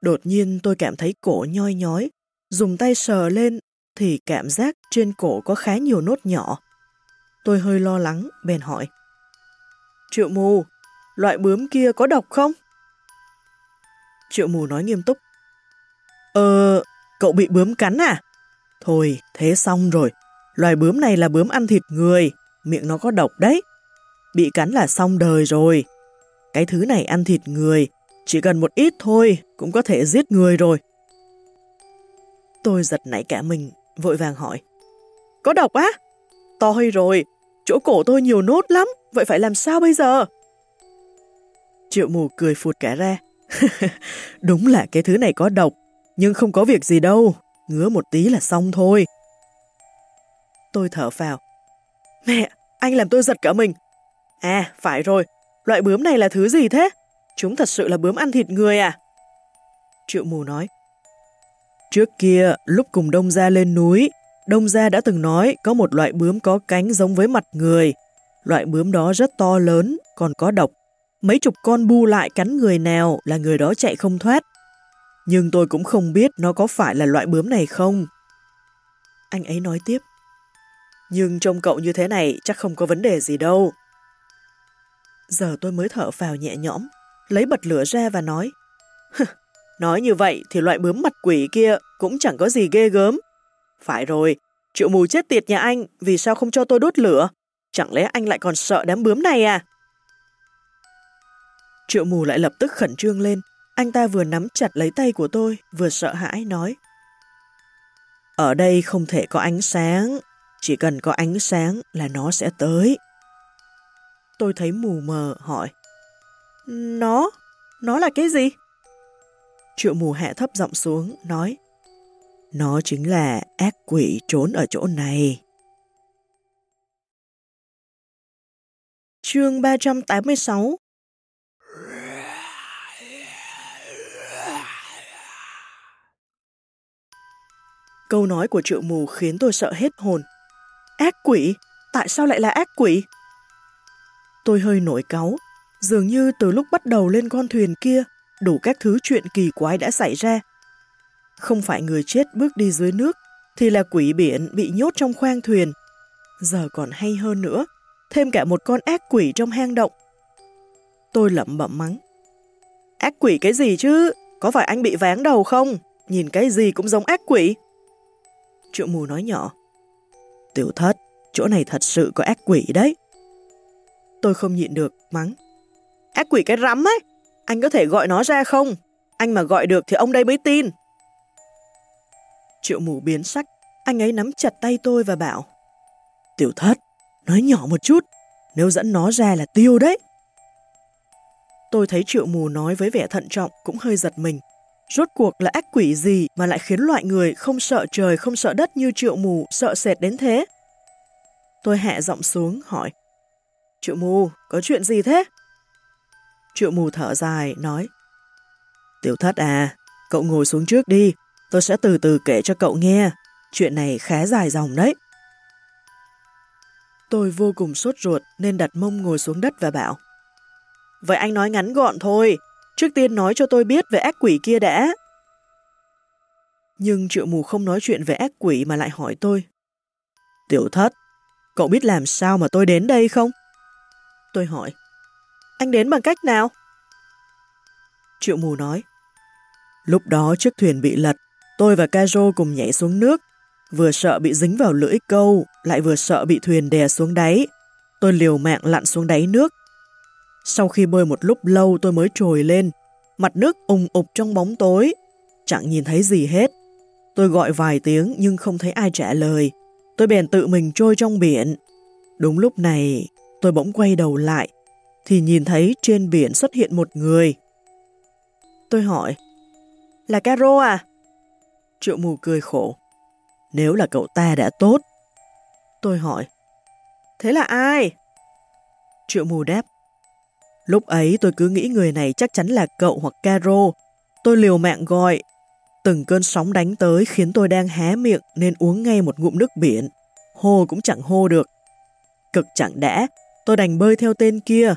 Đột nhiên tôi cảm thấy cổ nhoi nhói, dùng tay sờ lên thì cảm giác trên cổ có khá nhiều nốt nhỏ. Tôi hơi lo lắng, bèn hỏi. Triệu mù, loại bướm kia có độc không? Triệu mù nói nghiêm túc. Ờ, cậu bị bướm cắn à? Thôi, thế xong rồi. Loài bướm này là bướm ăn thịt người, miệng nó có độc đấy. Bị cắn là xong đời rồi. Cái thứ này ăn thịt người, chỉ cần một ít thôi cũng có thể giết người rồi. Tôi giật nảy cả mình, vội vàng hỏi. có độc á? Toi rồi, chỗ cổ tôi nhiều nốt lắm, vậy phải làm sao bây giờ? Triệu mù cười phụt cả ra. Đúng là cái thứ này có độc, nhưng không có việc gì đâu, ngứa một tí là xong thôi. Tôi thở vào. Mẹ, anh làm tôi giật cả mình. À, phải rồi, loại bướm này là thứ gì thế? Chúng thật sự là bướm ăn thịt người à? Triệu mù nói. Trước kia, lúc cùng Đông Gia lên núi, Đông Gia đã từng nói có một loại bướm có cánh giống với mặt người. Loại bướm đó rất to lớn, còn có độc. Mấy chục con bu lại cắn người nào là người đó chạy không thoát. Nhưng tôi cũng không biết nó có phải là loại bướm này không. Anh ấy nói tiếp. Nhưng trông cậu như thế này chắc không có vấn đề gì đâu. Giờ tôi mới thở vào nhẹ nhõm, lấy bật lửa ra và nói nói như vậy thì loại bướm mặt quỷ kia cũng chẳng có gì ghê gớm. Phải rồi, triệu mù chết tiệt nhà anh, vì sao không cho tôi đốt lửa? Chẳng lẽ anh lại còn sợ đám bướm này à? Triệu mù lại lập tức khẩn trương lên. Anh ta vừa nắm chặt lấy tay của tôi, vừa sợ hãi nói. Ở đây không thể có ánh sáng, chỉ cần có ánh sáng là nó sẽ tới. Tôi thấy mù mờ hỏi. Nó? Nó là cái gì? Triệu mù hạ thấp giọng xuống, nói. Nó chính là ác quỷ trốn ở chỗ này. Chương 386 Câu nói của triệu mù khiến tôi sợ hết hồn. Ác quỷ? Tại sao lại là ác quỷ? Tôi hơi nổi cáu, dường như từ lúc bắt đầu lên con thuyền kia, đủ các thứ chuyện kỳ quái đã xảy ra. Không phải người chết bước đi dưới nước, thì là quỷ biển bị nhốt trong khoang thuyền. Giờ còn hay hơn nữa, thêm cả một con ác quỷ trong hang động. Tôi lẩm bẩm mắng. Ác quỷ cái gì chứ? Có phải anh bị váng đầu không? Nhìn cái gì cũng giống ác quỷ. Triệu mù nói nhỏ. Tiểu thất, chỗ này thật sự có ác quỷ đấy. Tôi không nhịn được, mắng. Ác quỷ cái rắm ấy, anh có thể gọi nó ra không? Anh mà gọi được thì ông đây mới tin. Triệu mù biến sắc, anh ấy nắm chặt tay tôi và bảo. Tiểu thất, nói nhỏ một chút, nếu dẫn nó ra là tiêu đấy. Tôi thấy triệu mù nói với vẻ thận trọng cũng hơi giật mình. Rốt cuộc là ác quỷ gì mà lại khiến loại người không sợ trời không sợ đất như triệu mù sợ sệt đến thế? Tôi hạ giọng xuống hỏi. Triệu mù, có chuyện gì thế? Triệu mù thở dài, nói. Tiểu thất à, cậu ngồi xuống trước đi, tôi sẽ từ từ kể cho cậu nghe. Chuyện này khá dài dòng đấy. Tôi vô cùng sốt ruột nên đặt mông ngồi xuống đất và bảo. Vậy anh nói ngắn gọn thôi, trước tiên nói cho tôi biết về ác quỷ kia đã. Nhưng triệu mù không nói chuyện về ác quỷ mà lại hỏi tôi. Tiểu thất, cậu biết làm sao mà tôi đến đây không? Tôi hỏi. Anh đến bằng cách nào? Triệu mù nói. Lúc đó chiếc thuyền bị lật, tôi và Kajo cùng nhảy xuống nước. Vừa sợ bị dính vào lưỡi câu, lại vừa sợ bị thuyền đè xuống đáy. Tôi liều mạng lặn xuống đáy nước. Sau khi bơi một lúc lâu tôi mới trồi lên, mặt nước ùng ục trong bóng tối, chẳng nhìn thấy gì hết. Tôi gọi vài tiếng nhưng không thấy ai trả lời. Tôi bèn tự mình trôi trong biển. Đúng lúc này, tôi bỗng quay đầu lại, thì nhìn thấy trên biển xuất hiện một người. Tôi hỏi, là Caro à? Triệu mù cười khổ. Nếu là cậu ta đã tốt. Tôi hỏi, thế là ai? Triệu mù đáp, lúc ấy tôi cứ nghĩ người này chắc chắn là cậu hoặc Caro. Tôi liều mạng gọi. Từng cơn sóng đánh tới khiến tôi đang hé miệng nên uống ngay một ngụm nước biển. Hô cũng chẳng hô được. Cực chẳng đã, tôi đành bơi theo tên kia.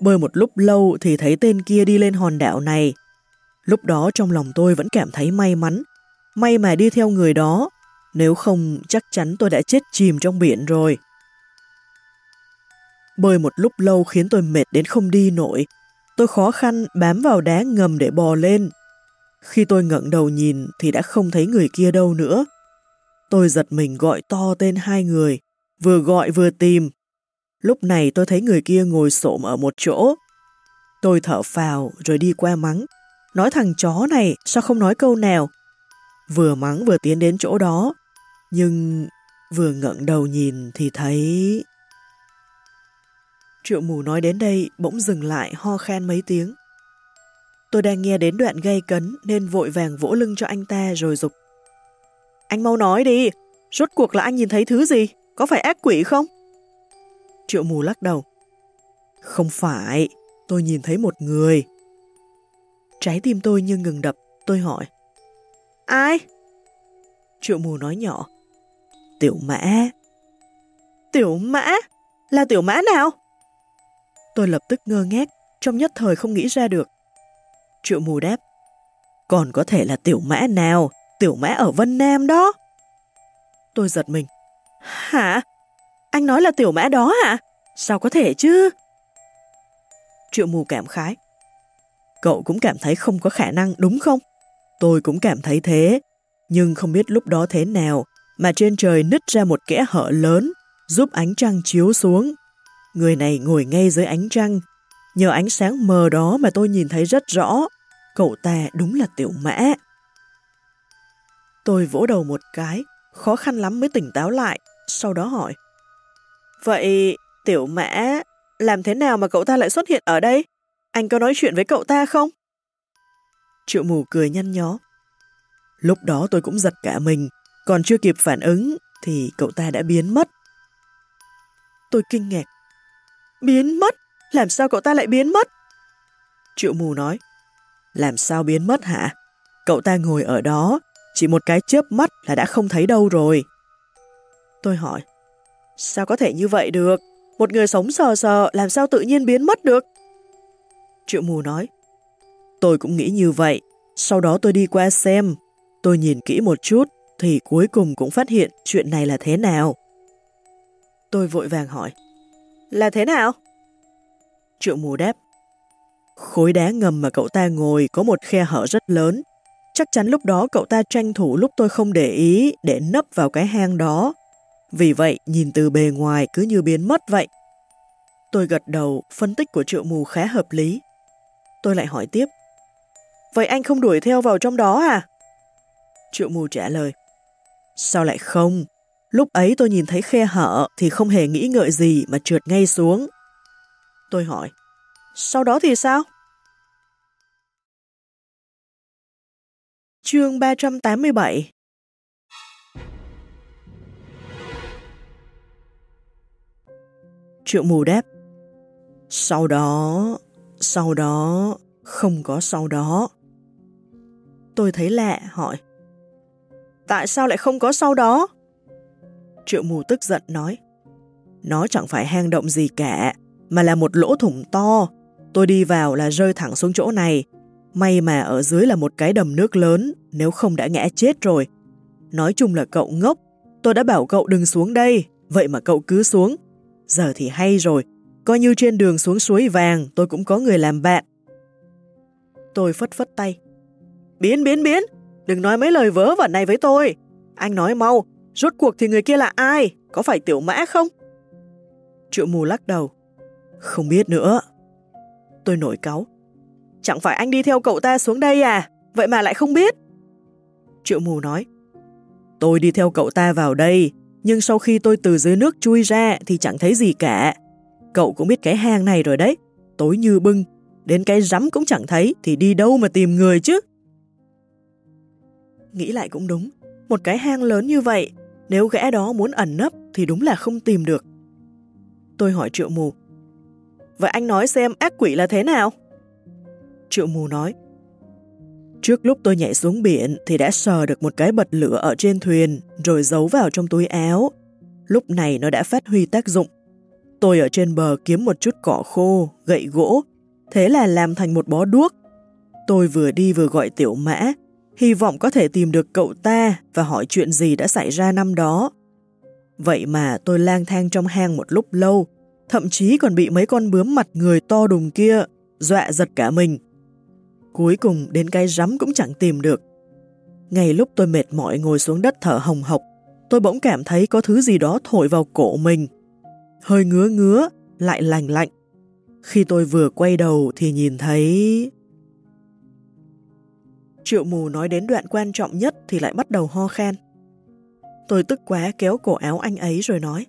Bơi một lúc lâu thì thấy tên kia đi lên hòn đảo này. Lúc đó trong lòng tôi vẫn cảm thấy may mắn. May mà đi theo người đó, nếu không chắc chắn tôi đã chết chìm trong biển rồi. Bơi một lúc lâu khiến tôi mệt đến không đi nổi. Tôi khó khăn bám vào đá ngầm để bò lên. Khi tôi ngẩng đầu nhìn thì đã không thấy người kia đâu nữa. Tôi giật mình gọi to tên hai người, vừa gọi vừa tìm, Lúc này tôi thấy người kia ngồi xổm ở một chỗ. Tôi thở phào rồi đi qua mắng. Nói thằng chó này sao không nói câu nào. Vừa mắng vừa tiến đến chỗ đó. Nhưng Vừa ngẩng đầu nhìn thì thấy... Triệu mù nói đến đây bỗng dừng lại ho khen mấy tiếng. Tôi đang nghe đến đoạn gây cấn nên vội vàng vỗ lưng cho anh ta rồi dục. Anh mau nói đi, rốt cuộc là anh nhìn thấy thứ gì? Có phải ác quỷ không? Triệu mù lắc đầu. Không phải, tôi nhìn thấy một người. Trái tim tôi như ngừng đập, tôi hỏi. Ai? Triệu mù nói nhỏ. Tiểu mã. Tiểu mã? Là tiểu mã nào? Tôi lập tức ngơ ngác, trong nhất thời không nghĩ ra được. Triệu mù đáp. Còn có thể là tiểu mã nào? Tiểu mã ở Vân Nam đó. Tôi giật mình. Hả? Anh nói là tiểu mã đó hả? Sao có thể chứ? Triệu mù cảm khái. Cậu cũng cảm thấy không có khả năng đúng không? Tôi cũng cảm thấy thế, nhưng không biết lúc đó thế nào mà trên trời nứt ra một kẽ hở lớn giúp ánh trăng chiếu xuống. Người này ngồi ngay dưới ánh trăng. Nhờ ánh sáng mờ đó mà tôi nhìn thấy rất rõ. Cậu ta đúng là tiểu mã. Tôi vỗ đầu một cái, khó khăn lắm mới tỉnh táo lại, sau đó hỏi. Vậy tiểu mã, làm thế nào mà cậu ta lại xuất hiện ở đây? Anh có nói chuyện với cậu ta không? Triệu mù cười nhăn nhó. Lúc đó tôi cũng giật cả mình, còn chưa kịp phản ứng thì cậu ta đã biến mất. Tôi kinh ngạc. Biến mất? Làm sao cậu ta lại biến mất? Triệu mù nói. Làm sao biến mất hả? Cậu ta ngồi ở đó, chỉ một cái chớp mắt là đã không thấy đâu rồi. Tôi hỏi. Sao có thể như vậy được? Một người sống sờ sờ, làm sao tự nhiên biến mất được? Triệu mù nói. Tôi cũng nghĩ như vậy. Sau đó tôi đi qua xem. Tôi nhìn kỹ một chút, thì cuối cùng cũng phát hiện chuyện này là thế nào. Tôi vội vàng hỏi. Là thế nào? Triệu mù đáp. Khối đá ngầm mà cậu ta ngồi có một khe hở rất lớn. Chắc chắn lúc đó cậu ta tranh thủ lúc tôi không để ý để nấp vào cái hang đó. Vì vậy, nhìn từ bề ngoài cứ như biến mất vậy. Tôi gật đầu, phân tích của triệu mù khá hợp lý. Tôi lại hỏi tiếp. Vậy anh không đuổi theo vào trong đó à? Triệu mù trả lời. Sao lại không? Lúc ấy tôi nhìn thấy khe hở thì không hề nghĩ ngợi gì mà trượt ngay xuống. Tôi hỏi. Sau đó thì sao? Chương 387 Triệu mù đáp. Sau đó, sau đó, không có sau đó. Tôi thấy lạ, hỏi. Tại sao lại không có sau đó? Triệu mù tức giận nói. Nó chẳng phải hang động gì cả Mà là một lỗ thủng to. Tôi đi vào là rơi thẳng xuống chỗ này. May mà ở dưới là một cái đầm nước lớn Nếu không đã ngã chết rồi. Nói chung là cậu ngốc. Tôi đã bảo cậu đừng xuống đây Vậy mà cậu cứ xuống. Giờ thì hay rồi. Coi như trên đường xuống suối vàng, Tôi cũng có người làm bạn. Tôi phất phất tay. Biến biến biến. Đừng nói mấy lời vớ vẩn này với tôi. Anh nói mau. Rốt cuộc thì người kia là ai? Có phải tiểu mã không? Triệu mù lắc đầu. Không biết nữa. Tôi nổi cáu. Chẳng phải anh đi theo cậu ta xuống đây à? Vậy mà lại không biết. Triệu mù nói. Tôi đi theo cậu ta vào đây. Nhưng sau khi tôi từ dưới nước chui ra Thì chẳng thấy gì cả. Cậu cũng biết cái hang này rồi đấy. Tối như bưng, Đến cái rắm cũng chẳng thấy Thì đi đâu mà tìm người chứ? Nghĩ lại cũng đúng. Một cái hang lớn như vậy, Nếu gã đó muốn ẩn nấp Thì đúng là không tìm được. Tôi hỏi triệu mù. Vậy anh nói xem ác quỷ là thế nào? Triệu mù nói Trước lúc tôi nhảy xuống biển thì đã sờ được một cái bật lửa ở trên thuyền rồi giấu vào trong túi áo. Lúc này nó đã phát huy tác dụng. Tôi ở trên bờ kiếm một chút cỏ khô, gậy gỗ, thế là làm thành một bó đuốc. Tôi vừa đi vừa gọi tiểu mã, hy vọng có thể tìm được cậu ta và hỏi chuyện gì đã xảy ra năm đó. Vậy mà tôi lang thang trong hang một lúc lâu, thậm chí còn bị mấy con bướm mặt người to đùng kia, dọa giật cả mình. Cuối cùng đến cái rắm cũng chẳng tìm được. Ngay lúc tôi mệt mỏi ngồi xuống đất thở hồng hộc, tôi bỗng cảm thấy có thứ gì đó thổi vào cổ mình. Hơi ngứa ngứa, lại lành lạnh. Khi tôi vừa quay đầu thì nhìn thấy... Triệu mù nói đến đoạn quan trọng nhất thì lại bắt đầu ho khan. Tôi tức quá kéo cổ áo anh ấy rồi nói.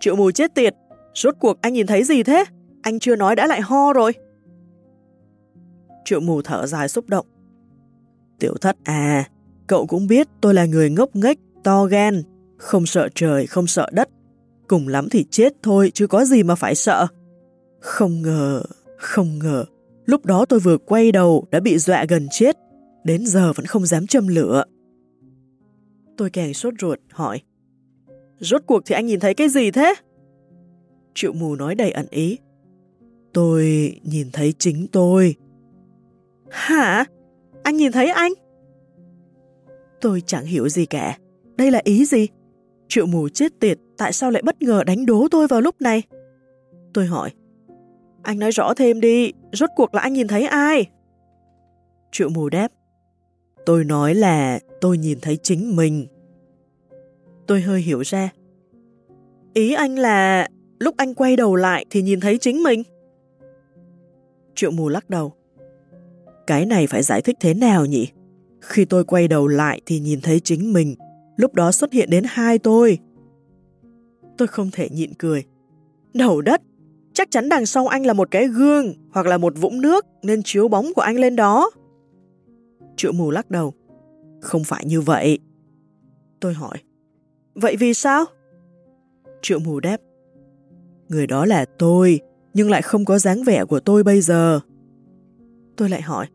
Triệu mù chết tiệt, rốt cuộc anh nhìn thấy gì thế? Anh chưa nói đã lại ho rồi. Triệu mù thở dài xúc động. Tiểu thất à, cậu cũng biết tôi là người ngốc nghếch, to gan, không sợ trời, không sợ đất. Cùng lắm thì chết thôi, chứ có gì mà phải sợ. Không ngờ, không ngờ, lúc đó tôi vừa quay đầu đã bị dọa gần chết, đến giờ vẫn không dám châm lửa. Tôi càng sốt ruột, hỏi. Rốt cuộc thì anh nhìn thấy cái gì thế? Triệu mù nói đầy ẩn ý. Tôi nhìn thấy chính tôi. Hả? Anh nhìn thấy anh? Tôi chẳng hiểu gì cả. Đây là ý gì? Triệu mù chết tiệt, tại sao lại bất ngờ đánh đố tôi vào lúc này? Tôi hỏi. Anh nói rõ thêm đi, rốt cuộc là anh nhìn thấy ai? Triệu mù đáp. Tôi nói là tôi nhìn thấy chính mình. Tôi hơi hiểu ra. Ý anh là lúc anh quay đầu lại thì nhìn thấy chính mình. Triệu mù lắc đầu. Cái này phải giải thích thế nào nhỉ? Khi tôi quay đầu lại thì nhìn thấy chính mình, lúc đó xuất hiện đến hai tôi. Tôi không thể nhịn cười. Đầu đất, chắc chắn đằng sau anh là một cái gương hoặc là một vũng nước nên chiếu bóng của anh lên đó. Triệu mù lắc đầu. Không phải như vậy. Tôi hỏi. Vậy vì sao? Triệu mù đáp. Người đó là tôi, nhưng lại không có dáng vẻ của tôi bây giờ. Tôi lại hỏi.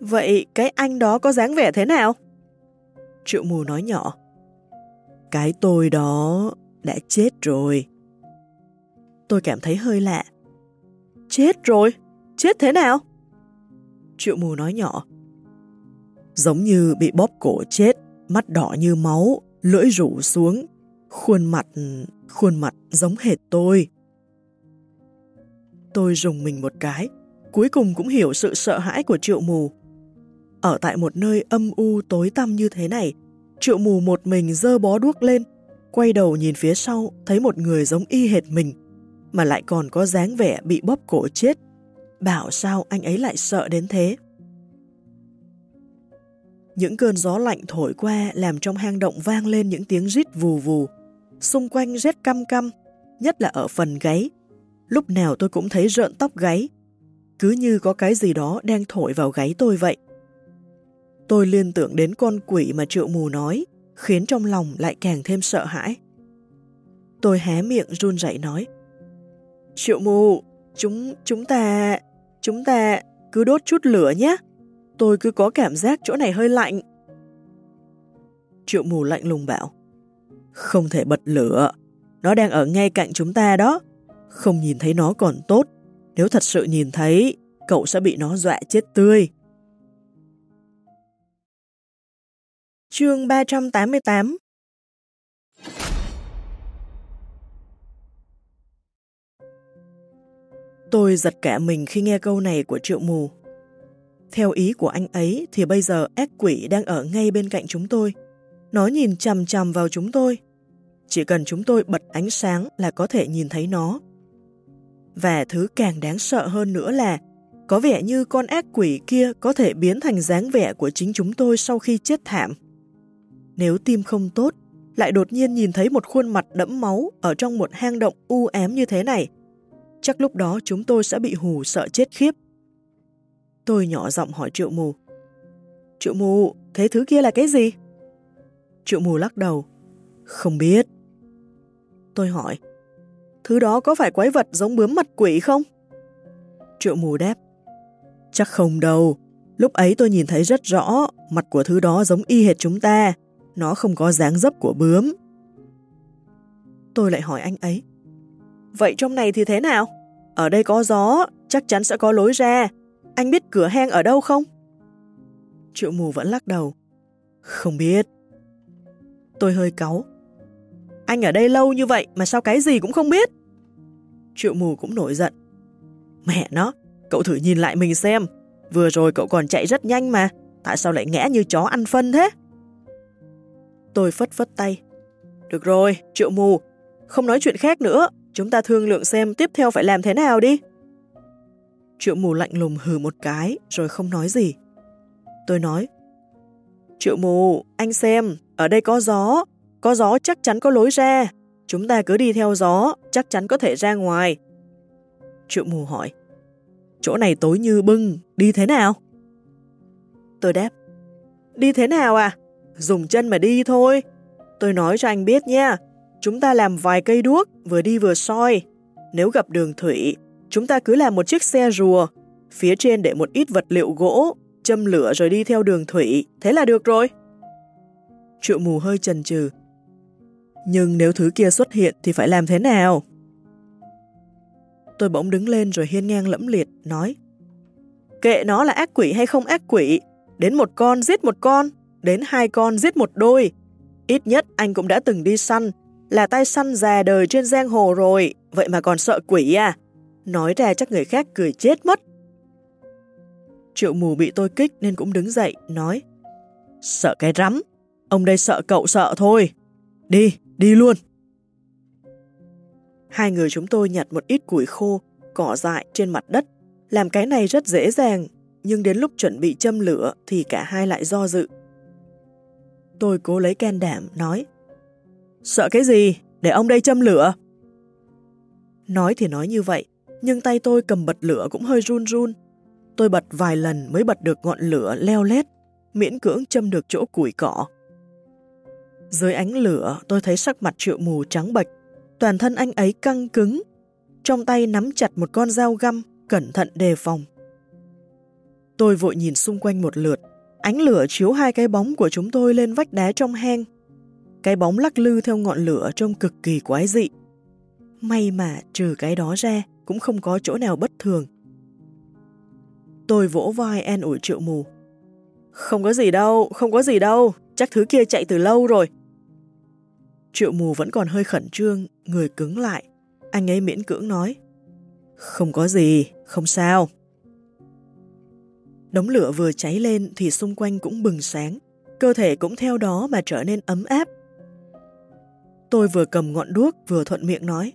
Vậy cái anh đó có dáng vẻ thế nào? Triệu mù nói nhỏ. Cái tôi đó đã chết rồi. Tôi cảm thấy hơi lạ. Chết rồi? Chết thế nào? Triệu mù nói nhỏ. Giống như bị bóp cổ chết, mắt đỏ như máu, lưỡi rủ xuống, khuôn mặt, khuôn mặt giống hệt tôi. Tôi rùng mình một cái, cuối cùng cũng hiểu sự sợ hãi của triệu mù. Ở tại một nơi âm u tối tăm như thế này, triệu mù một mình dơ bó đuốc lên, quay đầu nhìn phía sau thấy một người giống y hệt mình, mà lại còn có dáng vẻ bị bóp cổ chết. Bảo sao anh ấy lại sợ đến thế? Những cơn gió lạnh thổi qua làm trong hang động vang lên những tiếng rít vù vù. Xung quanh rét căm căm, nhất là ở phần gáy. Lúc nào tôi cũng thấy rợn tóc gáy. Cứ như có cái gì đó đang thổi vào gáy tôi vậy. Tôi liên tưởng đến con quỷ mà triệu mù nói, khiến trong lòng lại càng thêm sợ hãi. Tôi hé miệng run rẩy nói. Triệu mù, chúng, chúng ta, chúng ta cứ đốt chút lửa nhé. Tôi cứ có cảm giác chỗ này hơi lạnh. Triệu mù lạnh lùng bảo. Không thể bật lửa. Nó đang ở ngay cạnh chúng ta đó. Không nhìn thấy nó còn tốt. Nếu thật sự nhìn thấy, cậu sẽ bị nó dọa chết tươi. Chương 388 Tôi giật cả mình khi nghe câu này của triệu mù. Theo ý của anh ấy thì bây giờ ác quỷ đang ở ngay bên cạnh chúng tôi. Nó nhìn chằm chằm vào chúng tôi. Chỉ cần chúng tôi bật ánh sáng là có thể nhìn thấy nó. Và thứ càng đáng sợ hơn nữa là có vẻ như con ác quỷ kia có thể biến thành dáng vẻ của chính chúng tôi sau khi chết thảm. Nếu tim không tốt, lại đột nhiên nhìn thấy một khuôn mặt đẫm máu ở trong một hang động u ám như thế này, chắc lúc đó chúng tôi sẽ bị hù sợ chết khiếp. Tôi nhỏ giọng hỏi triệu mù. Triệu mù, thế thứ kia là cái gì? Triệu mù lắc đầu. Không biết. Tôi hỏi. Thứ đó có phải quái vật giống bướm mặt quỷ không? Triệu mù đáp. Chắc không đâu. Lúc ấy tôi nhìn thấy rất rõ, mặt của thứ đó giống y hệt chúng ta. Nó không có dáng dấp của bướm. Tôi lại hỏi anh ấy. Vậy trong này thì thế nào? Ở đây có gió, chắc chắn sẽ có lối ra. Anh biết cửa hang ở đâu không? Triệu mù vẫn lắc đầu. Không biết. Tôi hơi cáu. Anh ở đây lâu như vậy mà sao cái gì cũng không biết? Triệu mù cũng nổi giận. Mẹ nó, cậu thử nhìn lại mình xem. Vừa rồi cậu còn chạy rất nhanh mà. Tại sao lại ngã như chó ăn phân thế? Tôi phất phất tay. Được rồi, triệu mù. Không nói chuyện khác nữa. Chúng ta thương lượng xem tiếp theo phải làm thế nào đi. Triệu mù lạnh lùng hừ một cái rồi không nói gì. Tôi nói, Triệu mù, anh xem, ở đây có gió, có gió chắc chắn có lối ra. Chúng ta cứ đi theo gió, chắc chắn có thể ra ngoài. Triệu mù hỏi, chỗ này tối như bưng, đi thế nào? Tôi đáp, đi thế nào à? Dùng chân mà đi thôi. Tôi nói cho anh biết nha, chúng ta làm vài cây đuốc, vừa đi vừa soi. Nếu gặp đường thủy, chúng ta cứ làm một chiếc xe rùa, phía trên để một ít vật liệu gỗ, châm lửa rồi đi theo đường thủy, thế là được rồi. Triệu mù hơi chần chừ. Nhưng nếu thứ kia xuất hiện thì phải làm thế nào? Tôi bỗng đứng lên rồi hiên ngang lẫm liệt, nói Kệ nó là ác quỷ hay không ác quỷ, đến một con giết một con, đến hai con giết một đôi. Ít nhất anh cũng đã từng đi săn, là tay săn già đời trên giang hồ rồi, vậy mà còn sợ quỷ à? Nói ra chắc người khác cười chết mất. Triệu mù bị tôi kích nên cũng đứng dậy, nói Sợ cái rắm, ông đây sợ cậu sợ thôi. Đi, đi luôn. Hai người chúng tôi nhặt một ít củi khô, cỏ dại trên mặt đất. Làm cái này rất dễ dàng, nhưng đến lúc chuẩn bị châm lửa thì cả hai lại do dự. Tôi cố lấy can đảm, nói Sợ cái gì? Để ông đây châm lửa. Nói thì nói như vậy, nhưng tay tôi cầm bật lửa cũng hơi run run. Tôi bật vài lần mới bật được ngọn lửa leo lét, miễn cưỡng châm được chỗ củi cỏ. Dưới ánh lửa, tôi thấy sắc mặt triệu mù trắng bệch, toàn thân anh ấy căng cứng, trong tay nắm chặt một con dao găm, cẩn thận đề phòng. Tôi vội nhìn xung quanh một lượt, ánh lửa chiếu hai cái bóng của chúng tôi lên vách đá trong hang. Cái bóng lắc lư theo ngọn lửa trông cực kỳ quái dị. May mà trừ cái đó ra cũng không có chỗ nào bất thường. Tôi vỗ vai an ủi triệu mù. Không có gì đâu, không có gì đâu, chắc thứ kia chạy từ lâu rồi. Triệu mù vẫn còn hơi khẩn trương, người cứng lại. Anh ấy miễn cưỡng nói. Không có gì, không sao. Đống lửa vừa cháy lên thì xung quanh cũng bừng sáng, cơ thể cũng theo đó mà trở nên ấm áp. Tôi vừa cầm ngọn đuốc vừa thuận miệng nói.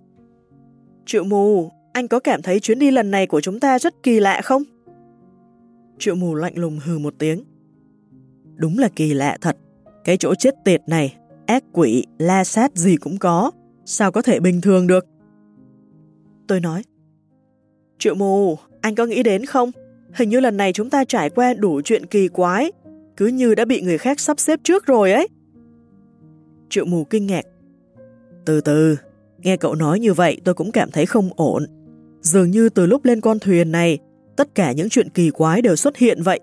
Triệu mù, anh có cảm thấy chuyến đi lần này của chúng ta rất kỳ lạ không? Triệu mù lạnh lùng hừ một tiếng. Đúng là kỳ lạ thật. Cái chỗ chết tiệt này, ác quỷ, la sát gì cũng có. Sao có thể bình thường được? Tôi nói. Triệu mù, anh có nghĩ đến không? Hình như lần này chúng ta trải qua đủ chuyện kỳ quái, cứ như đã bị người khác sắp xếp trước rồi ấy. Triệu mù kinh ngạc. Từ từ, nghe cậu nói như vậy tôi cũng cảm thấy không ổn. Dường như từ lúc lên con thuyền này, tất cả những chuyện kỳ quái đều xuất hiện vậy.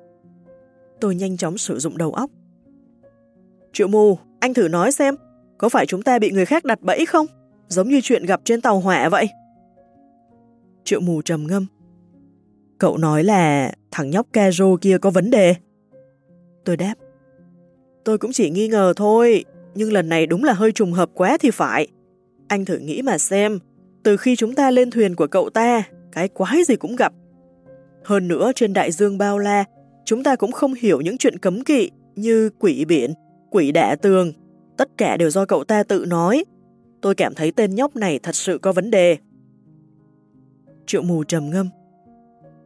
Tôi nhanh chóng sử dụng đầu óc. Triệu mù, anh thử nói xem, có phải chúng ta bị người khác đặt bẫy không? Giống như chuyện gặp trên tàu hỏa vậy. Triệu mù trầm ngâm. Cậu nói là thằng nhóc Kero kia có vấn đề. Tôi đáp. Tôi cũng chỉ nghi ngờ thôi, nhưng lần này đúng là hơi trùng hợp quá thì phải. Anh thử nghĩ mà xem, từ khi chúng ta lên thuyền của cậu ta, cái quái gì cũng gặp. Hơn nữa trên đại dương bao la, chúng ta cũng không hiểu những chuyện cấm kỵ như quỷ biển, quỷ đạ tường. Tất cả đều do cậu ta tự nói. Tôi cảm thấy tên nhóc này thật sự có vấn đề. Triệu mù trầm ngâm.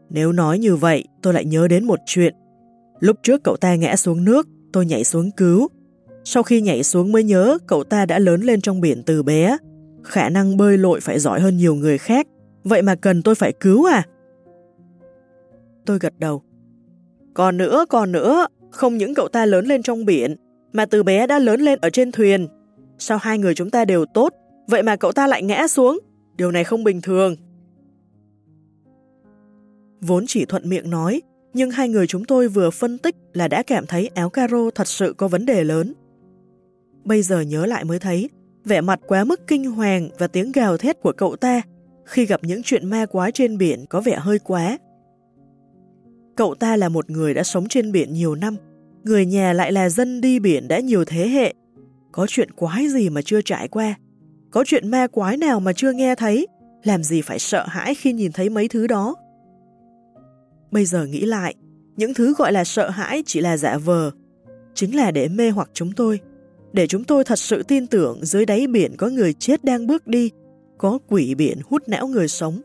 Nếu nói như vậy, tôi lại nhớ đến một chuyện. Lúc trước cậu ta ngã xuống nước, tôi nhảy xuống cứu. Sau khi nhảy xuống mới nhớ cậu ta đã lớn lên trong biển từ bé. Khả năng bơi lội phải giỏi hơn nhiều người khác. Vậy mà cần tôi phải cứu à? Tôi gật đầu. Còn nữa, còn nữa, không những cậu ta lớn lên trong biển, mà từ bé đã lớn lên ở trên thuyền. Sao hai người chúng ta đều tốt, vậy mà cậu ta lại ngã xuống? Điều này không bình thường. Vốn chỉ thuận miệng nói, nhưng hai người chúng tôi vừa phân tích là đã cảm thấy áo caro thật sự có vấn đề lớn. Bây giờ nhớ lại mới thấy, vẻ mặt quá mức kinh hoàng và tiếng gào thét của cậu ta khi gặp những chuyện ma quái trên biển có vẻ hơi quá. Cậu ta là một người đã sống trên biển nhiều năm, người nhà lại là dân đi biển đã nhiều thế hệ. Có chuyện quái gì mà chưa trải qua? Có chuyện ma quái nào mà chưa nghe thấy? Làm gì phải sợ hãi khi nhìn thấy mấy thứ đó? Bây giờ nghĩ lại, những thứ gọi là sợ hãi chỉ là giả vờ, chính là để mê hoặc chúng tôi, để chúng tôi thật sự tin tưởng dưới đáy biển có người chết đang bước đi, có quỷ biển hút não người sống.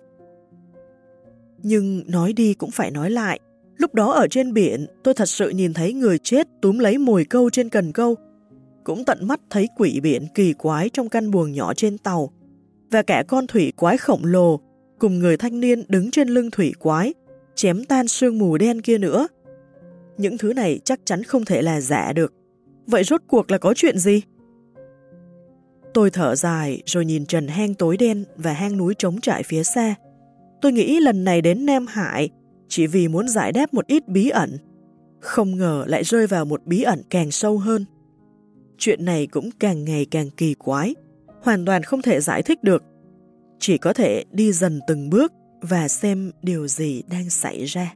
Nhưng nói đi cũng phải nói lại, lúc đó ở trên biển tôi thật sự nhìn thấy người chết túm lấy mồi câu trên cần câu. cũng tận mắt thấy quỷ biển kỳ quái trong căn buồng nhỏ trên tàu, và cả con thủy quái khổng lồ cùng người thanh niên đứng trên lưng thủy quái, chém tan sương mù đen kia nữa. Những thứ này chắc chắn không thể là giả được. Vậy rốt cuộc là có chuyện gì? Tôi thở dài rồi nhìn trần hang tối đen và hang núi trống trải phía xa. Tôi nghĩ lần này đến Nam Hải chỉ vì muốn giải đáp một ít bí ẩn. Không ngờ lại rơi vào một bí ẩn càng sâu hơn. Chuyện này cũng càng ngày càng kỳ quái, hoàn toàn không thể giải thích được. Chỉ có thể đi dần từng bước và xem điều gì đang xảy ra.